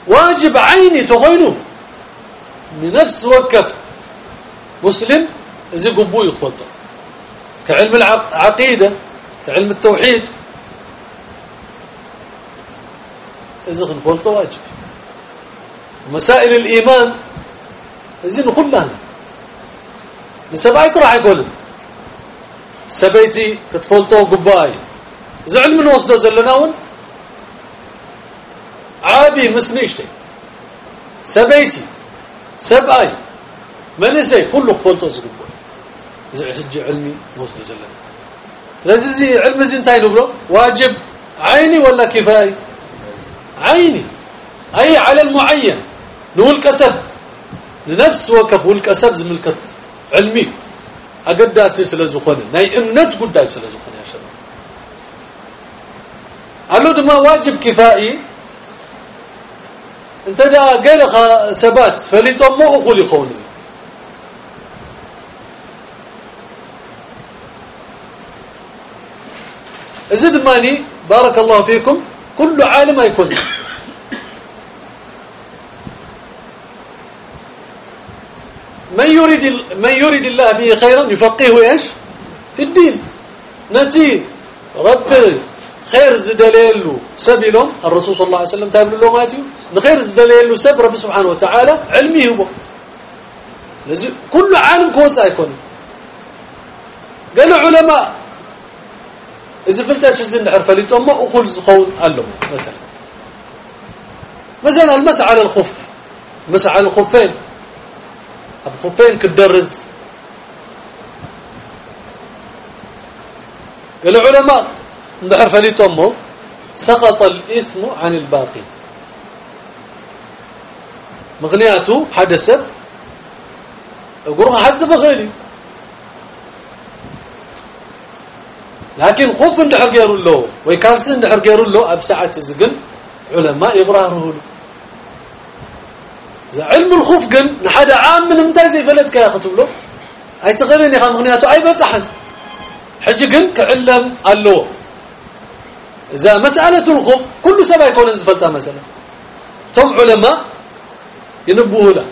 واجب عيني تغينه لنفس وكف مسلم زي قبوي يخلطه كعلم العقيدة كعلم التوحيد. إذا خنفولته واجب. مسائل الإيمان إذن كلها لسبعيك راح يقول سبيتي كتفولتو قباي زعل من وصده زلناون عابي مسنيشتي سبيتي سبعي منسي كله فولتو قباي زعل حج علمي وصده زلنا. لذي علم زين تاي نبرو واجب. عيني ولا كفاية؟ عيني. أي على المعين. نقول كسب. لنفس وكف والكسب زملكت علمي. أقد أسي سلزخونه ناي إمنت قد أسي سلزخونه يا قالوا دما واجب كفائي؟ انت دا قال سبات فليتم مو أخولي خوني زد ماني بارك الله فيكم كل عالم يكون. من يريد من يريد الله به خيرا يفقهه إيش؟ في الدين. نتي رب خير زدليلو سبيلهم الرسول صلى الله عليه وسلم تابل له ماتيو. نخير زدليلو سب رب سبحانه وتعالى علمي هو. كل عالم كوسا يكون قالوا علماء إذا فلت تزن عرف ليتهم ما أقول زخون قال لهم مثلا. مثلا المسح على الخف مسح على الخفين. الخفين كدرز. قالوا علماء عرف ليتهم سقط الاسم عن الباقي. مغنياته حدث. قرها حزب غيري. لكن خوف اندحر غيرو له ويكالس اندحر غيرو له أب ساعة زقن علماء يبرهره له إذا علم الخوف قن نحد عام من إمتى زي فلتك يا كتب له. أي تغيرني خا مغنياته؟ أي بصحن حجي قن كعلم الله إذا مسألة الخوف كل سبا يكون زفلتا مثلا تم علماء ينبوه له.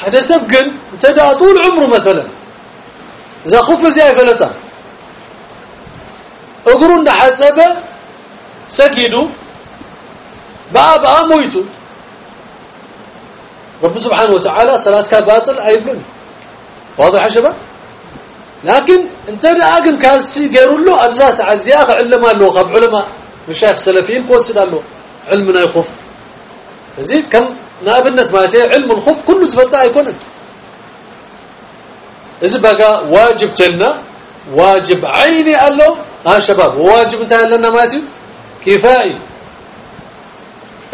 حدا سبقن انتدى طول عمره مثلا. إذا خف زي فلتا أقروا إن حسب سجدوا بقى بقى رب سبحانه وتعالى صلاتك باطل ايبلن واضح يا شباب؟ لكن انت اقن كاسي غيروا له أبزاس عزياق علم له خب علماء مشايخ سلفيين كوسد له علمنا يخف. فزي كم نابنت مالتي علم الخف كله زبلتا يكون إذا بقى واجب تلنا واجب عيني قال له ها شباب واجب انتهى لنا ماتي كفائي.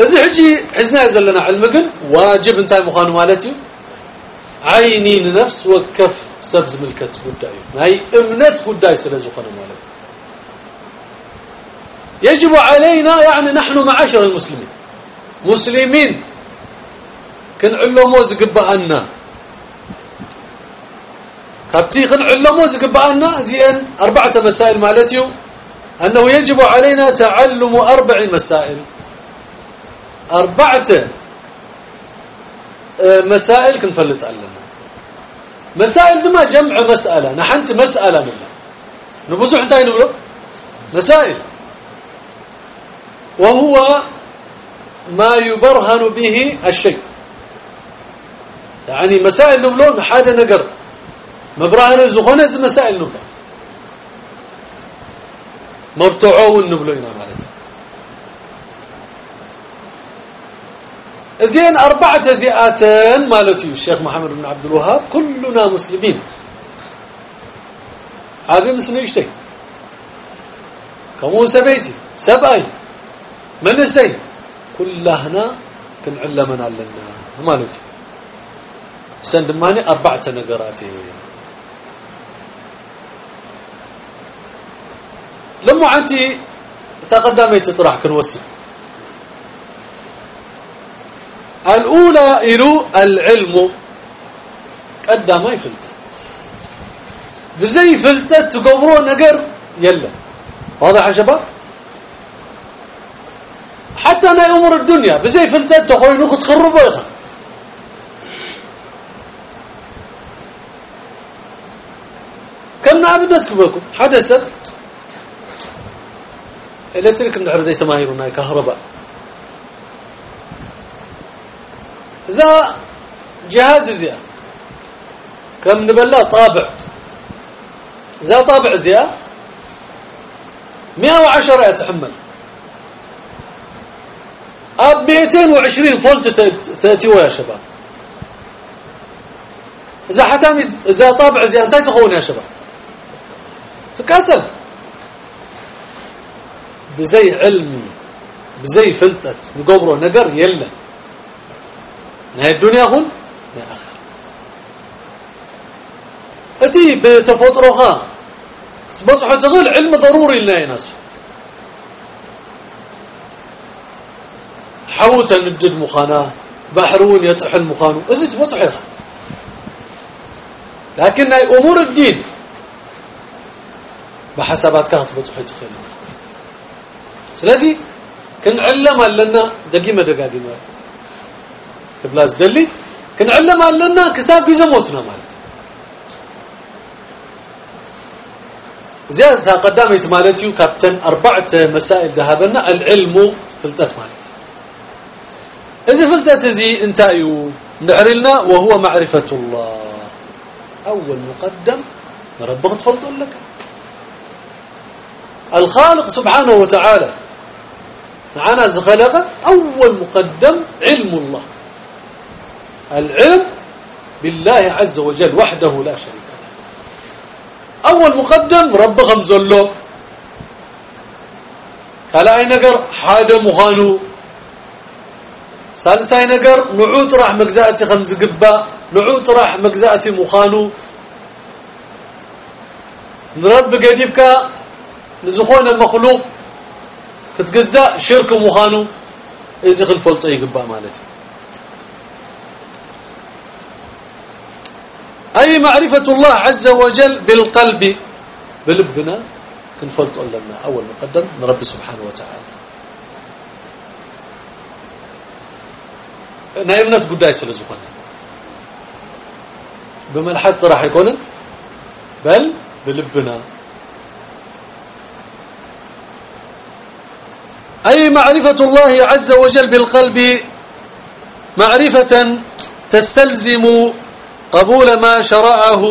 إذا حجي حزنا يزل لنا علمكن واجب انتهى مخانو مالتي؟ عيني نفس وكف سبز ملكت قداي هاي امنت قداي خانو مالتي يجب علينا يعني نحن معاشر المسلمين. مسلمين. كن علمو زقبأنا. كابتي خن علمو زقبأنا. زين أربعة مسائل مالتيو أنه يجب علينا تعلم أربع مسائل. أربعة. مسائل كنفلت علمنا مسائل دما جمع مسألة. نحنت مسألة منها نبوزو حتى نقول مسائل. وهو ما يبرهن به الشيء. يعني مسائل نبلون حاجة نقر. مبرهن زي مسائل نبلون مرتعون نبلون مالت زين أربعة زئاتين مالتي الشيخ محمد بن عبد الوهاب كلنا مسلمين. هذا مسلم يشتي كمو سبيتي؟ سبعي من السي كلهنا كنعلمنا لنا. مالتي سندماني أربعة نقرات لما أنت تقدمت تطرح كنوسي. الأولى إلو العلم. قدام يفلتت. بزي فلتت تقبروا نقر يلا. واضح يا شباب؟ حتى أنا أمر الدنيا بزي فلتت تخوينو تخربوا يخا كنا عبدتك بكم؟ حدث الكتريك النحر زي تماهيرنا كهرباء. ذا جهاز زي كم نبلا طابع ذا طابع زي 110 يتحمل اب 220 فولت تاتي يا شباب اذا حتى اذا طابع زي انت تخون يا شباب تكاتل بزي علمي بزي فلتت نقبره نقر يلا نهاية الدنيا هون يا أخ أتي بتفطرها. بصحة تغل علم ضروري لنا ناس. حوت ندد مخاناه بحرون يطحن مخانو ازت بصحيها لكن أمور الدين. بحسابات كانت بصحي تخيل. سلازي كنعلم لنا دقيمة دقاقيمة. كبلاز دلي كنعلم لنا كساب يزموتنا مالت. زيادة قداميت مالتي كابتن أربعة مسائل ذهبنا العلم فلتت مالتي إذا فلتت زي انتايو نعرلنا وهو معرفة الله. أول مقدم ربك تفلت لك. الخالق سبحانه وتعالى. معنا زخلق أول مقدم علم الله. العلم بالله عز وجل وحده لا شريك له. أول مقدم رب خمزله قال أي نقر حاجة مخانو سالساي نقر نعوت راح مجزاتي خمز قبا نعوت راح مجزاتي مخانو نرب قديفك نزخون المخلوق كتجزاء شرك مخانو إذا خلفلت أي قبا أي معرفة الله عز وجل بالقلب. بلبنا كنفلت لنا أول مقدم من رب سبحانه وتعالى. نايمنت قداي سلزخون بملحظ راح يكون بل بلبنا أي معرفة الله عز وجل بالقلب؟ معرفة تستلزم قبول ما شرعه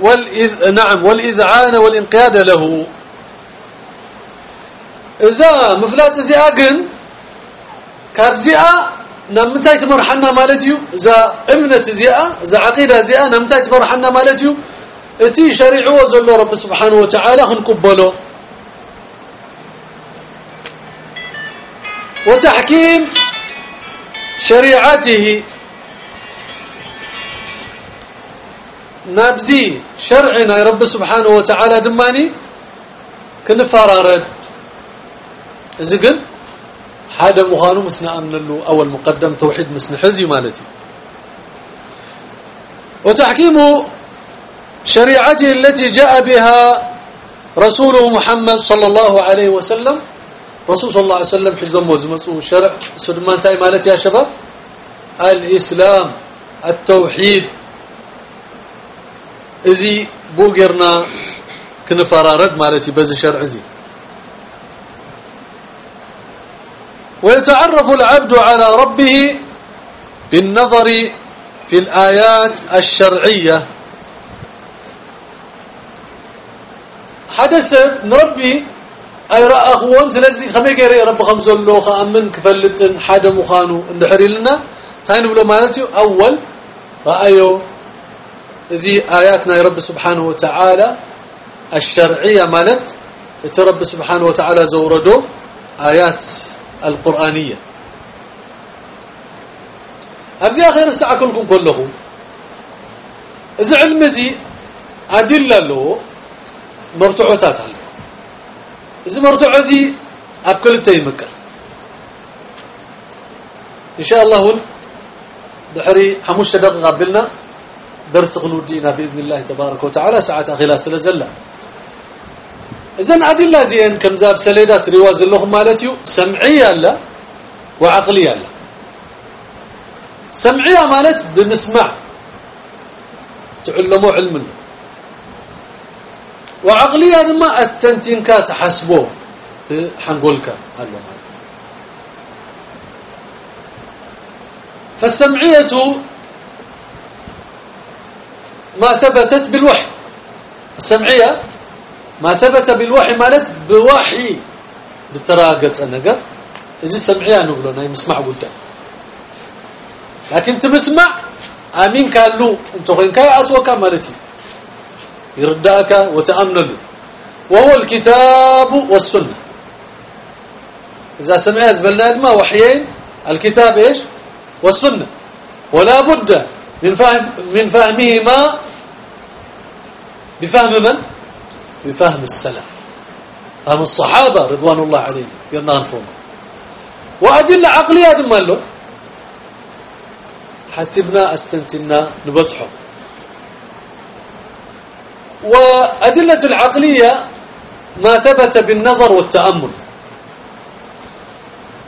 والإذ نعم والإذعان والانقياد له. إذا مفلات زياقن كابزياء نمتاي تمرحنا مالتيو إذا امنة زياء إذا عقيدة زياء نمتاي تمرحنا مالتيو اتي شريعه وزلو رب سبحانه وتعالى خنقبله وتحكيم شريعته نابزي شرعنا يا رب سبحانه وتعالى دماني كنفرارد زقن حدا مخانو مسنا له أول مقدم توحيد مسنا حزي مالتي. وتحكيم شريعته التي جاء بها رسوله محمد صلى الله عليه وسلم. رسول صلى الله عليه وسلم حزم وزمسو شرع سلمان تاي مالتي يا شباب. الإسلام التوحيد ازي بوغرنا كنفرارد مالتي بز شرع زي ويتعرف العبد على ربه بالنظر في الآيات الشرعية حدث نربي أي رأى أخوان سلزي خمي غيري رب خمس الله خأمن كفلتن حاجة مخانو اندحري لنا تاين بلو مالتي أول رأيو ذي آياتنا يا رب سبحانه وتعالى الشرعية مالت رب سبحانه وتعالى زوردو آيات القرآنية أبزي آخر الساعة كلكم كلهم إذا علم زي أدلة له مرتعوتات له إذا مرتعو زي أبكل التيمكر إن شاء الله دحري حموش دقيقة قبلنا درس خلودينا بإذن الله تبارك وتعالى ساعة أخيلا سلزلة إذن أدلة زين كم زاب سليدات رواز اللهم مالتيو سمعية لا وعقلية لا سمعية مالت بنسمع تعلموا علم. وعقلية ما استنتنك تحسبه حنقولك مالت. فالسمعية ما ثبتت بالوحي. السمعية ما ثبت بالوحي مالت بوحي. بتراقص النقر إذا سمعية نقولنا يمسمع قدام لكن تبسمع آمين قال له أنت غين كاي أتوكا مالتي. يردأك وتأمن له وهو الكتاب والسنة. إذا سمعها زبلنا ما وحيين الكتاب إيش؟ والسنة. ولا بد من فهم من فهمهما بفهم من؟ بفهم السلف. فهم الصحابة رضوان الله عليهم يرنان فهم وأدلة عقلية ماله حسبنا استنتنا نبصحه. وأدلة العقلية ما ثبت بالنظر والتأمل.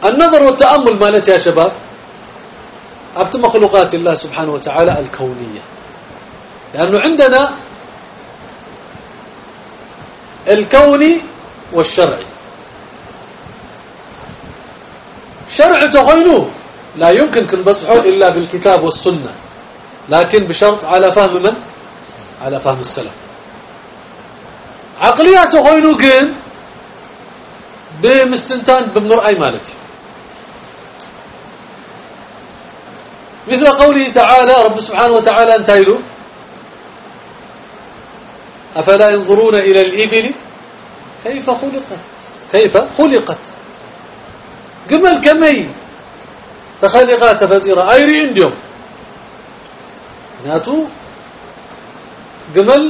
النظر والتأمل مالت يا شباب؟ أبت مخلوقات الله سبحانه وتعالى الكونية. لأنه عندنا الكوني والشرعي شرع تخينه لا يمكن كنبصحه إلا بالكتاب والسنة. لكن بشرط على فهم من؟ على فهم السلف. عقلية تخينه كن بمستنتان بمرأي مالتي. مثل قوله تعالى رب سبحانه وتعالى انتهيله أفلا ينظرون إلى الإبل كيف خلقت؟ كيف خلقت؟ قمل كمي تخلقات فتيرة أيري عندهم ناتو قمل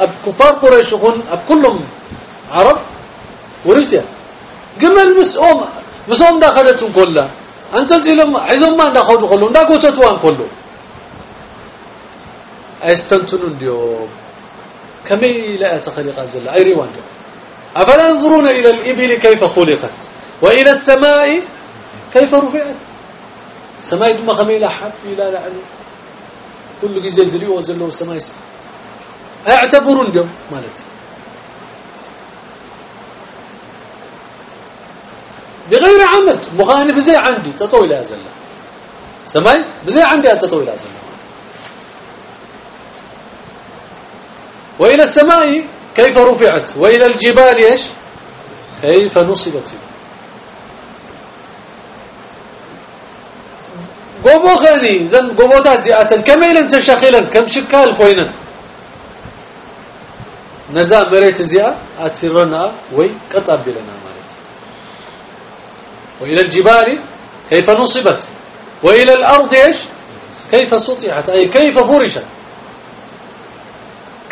أب كفار قريش أب كلهم عرب وريتيا قمل مسؤوم مسؤوم دخلتهم كلها. أنت زيلهم عزهم ما دخلوا كلهم دا قوتتوان كله أيستنتنون ديوم كمي لا يتخلق الزلة أي ريوان ديوم أفلا ينظرون إلى الإبل كيف خلقت؟ وإلى السماء كيف رفعت؟ السماء دم لا حب لا لا كل جزء زلي وزلوا السماء أعتبرون ديوم مالتي بغير عمد مغاني بزي عندي تطوي لا زلة سماي بزي عندي تطوي لا زلة وإلى السماء كيف رفعت؟ وإلى الجبال إيش؟ كيف نصبت؟ قوبو خاني زن قوبوتات زيئة كميلا تشخيلا كم شكال كوينا نزا مريت زيئة أترنا وي قطب لنا مريت. وإلى الجبال كيف نصبت؟ وإلى الأرض إيش؟ كيف سطعت أي كيف فرشت؟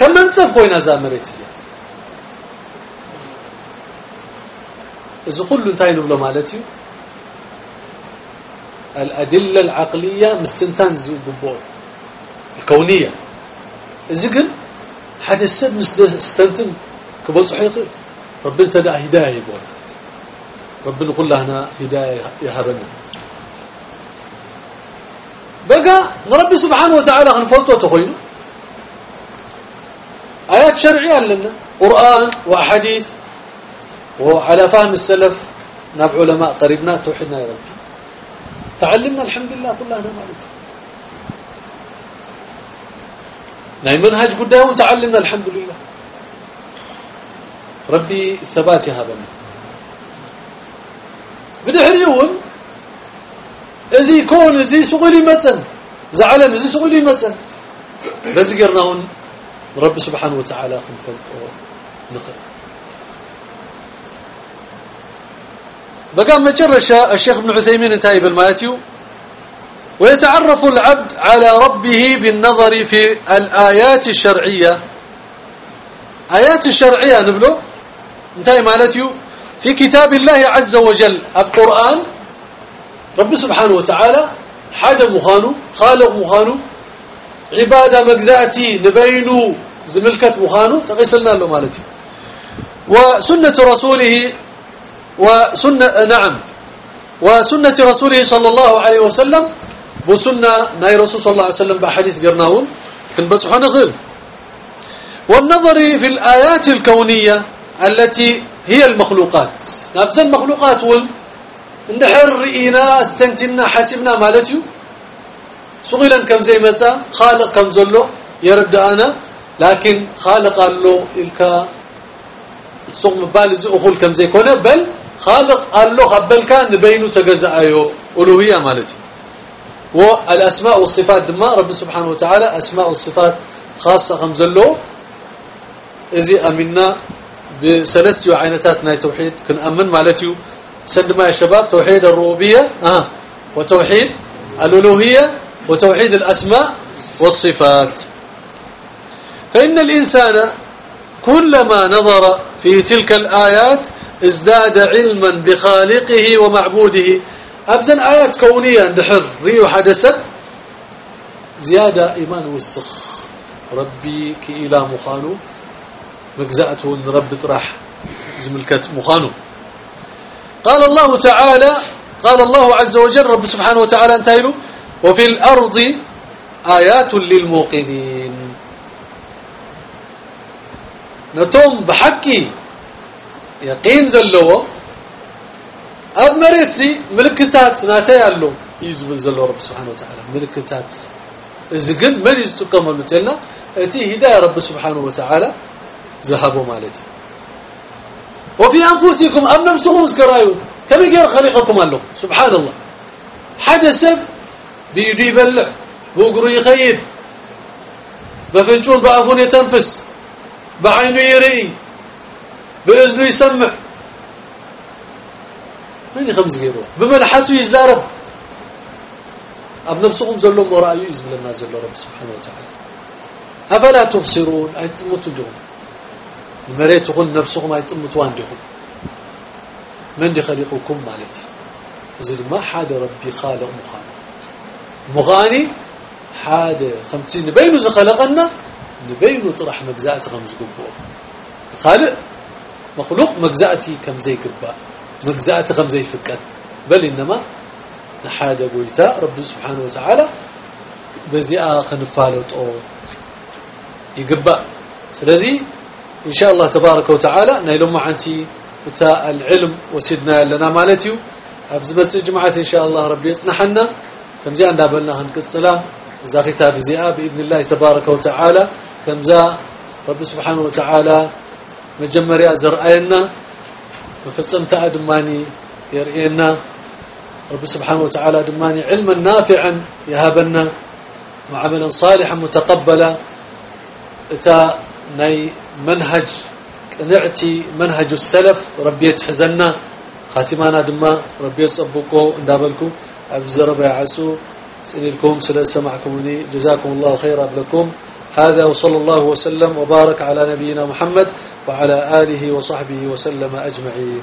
كم منصف كوينا زا مريت زيئة إذا كل انتهي نبلو مالتي؟ الأدلة العقلية مستنتان زي ببور الكونية. إذا كن حد السب مستنتن كبول صحيح؟ ربنا تدع هداية يقول ربنا قل هنا هداية يهبنا بقى رب سبحانه وتعالى خنفلت وتخينه آيات شرعية لنا. قرآن وأحاديث وعلى فهم السلف. ناب علماء قريبنا توحدنا يا رب. تعلمنا الحمد لله كلنا مالك ناي منهج قدام تعلمنا الحمد لله ربي ثبات هذا بدحريون ازي كون ازي سغلي مثلا زعلم ازي سغلي مثلا بس قرناهن رب سبحانه وتعالى خنفل نخل بقى مجرشة الشيخ ابن عثيمين انتهي بالماتيو ويتعرف العبد على ربه بالنظر في الآيات الشرعية. آيات الشرعية نبلو؟ انتهي مالتيو في كتاب الله عز وجل القرآن. رب سبحانه وتعالى حاجة مخانو خالق مخانو عبادة مجزأتي نبينو زملكة مخانو تقيسلنا له مالتي. وسنة رسوله وسنة نعم. وسنة رسوله صلى الله عليه وسلم بسنة ناي رسول صلى الله عليه وسلم بحديث قرناهم كن بصحى نغل والنظر في الآيات الكونية التي هي المخلوقات. نفس المخلوقات وال اندحر رئينا استنتنا حسبنا مالتيو. سغلا كم زي مسا خالق كم زلو؟ يرد أنا لكن خالق قال له إلكا سوق مبال أخول كم زي كونه بل خالق قال له قبل كان نبينه تجزأ أيو ألوهية مالتي. والأسماء والصفات دما رب سبحانه وتعالى أسماء والصفات خاصة خمزلو إذي أمنا بسلسيو عينتاتنا توحيد كن أمن مالتيو سندما يا شباب توحيد الربوبية آه وتوحيد الألوهية. وتوحيد الأسماء والصفات. فإن الإنسان كلما نظر في تلك الآيات ازداد علما بخالقه ومعبوده. أبزن آيات كونية اندحر ريو حدثت زيادة إيمان والسخ. ربي كإله مخانو مجزأته أن رب طرح زملكت مخانو. قال الله تعالى قال الله عز وجل رب سبحانه وتعالى انتهيله وفي الأرض آيات للموقنين. نتوم بحكي يقين زلوا أب مريسي ملكتات ناتي يالو يزبل زلو رب سبحانه وتعالى. ملكتات. إذن من يستقام المتلنا أتي هداية رب سبحانه وتعالى ذهبوا مالتي. وفي أنفسكم أم نفسكم اسكرايو كم يقر خليقكم الله سبحان الله. حدث بيدي يبلع بوقرو يخيد بفنجون بأفون يتنفس بعينه يرئي بإذنه يسمع. من خمس غيره بملحسه يزارب أب نفسهم زلهم ورأيه يزبل الناس زل رب سبحانه وتعالى. أفلا تبصرون؟ أي تموتوا دهم المريت تقول نفسهم أي تموتوا عندهم من دي خليقكم مالتي؟ زل ما حاد ربي خالق مخاني مغاني حاد خمسين نبينو زخلقنا نبينو طرح مجزات خمس قبوه خالق مخلوق مجزاتي كم زي قبا مجزاتي خم زي فكت بل إنما نحاد بويتا رب سبحانه وتعالى بزياء خنفالوت أو يقبا سلزي إن شاء الله تبارك وتعالى نيلوم عنتي بتاع العلم وسيدنا لنا مالتيو. أبزمت جمعة إن شاء الله ربي يصنحنا. كم زي عندنا بلنا إذا كتاب زياء بإذن الله تبارك وتعالى كم زا رب سبحانه وتعالى مجمريا زرأينا وفصمت أدماني يرئينا رب سبحانه وتعالى دماني علما نافعا يهابنا وعملا صالحا متقبلا اتا ني منهج نعتي منهج السلف ربي يتحزنا خاتمانا دما ربي يتصبقوا اندابلكم أبزر بيعسو سنلكم سلا سمعكمني جزاكم الله خيرا لكم. هذا وصلى الله وسلم وبارك على نبينا محمد وعلى آله وصحبه وسلم أجمعين.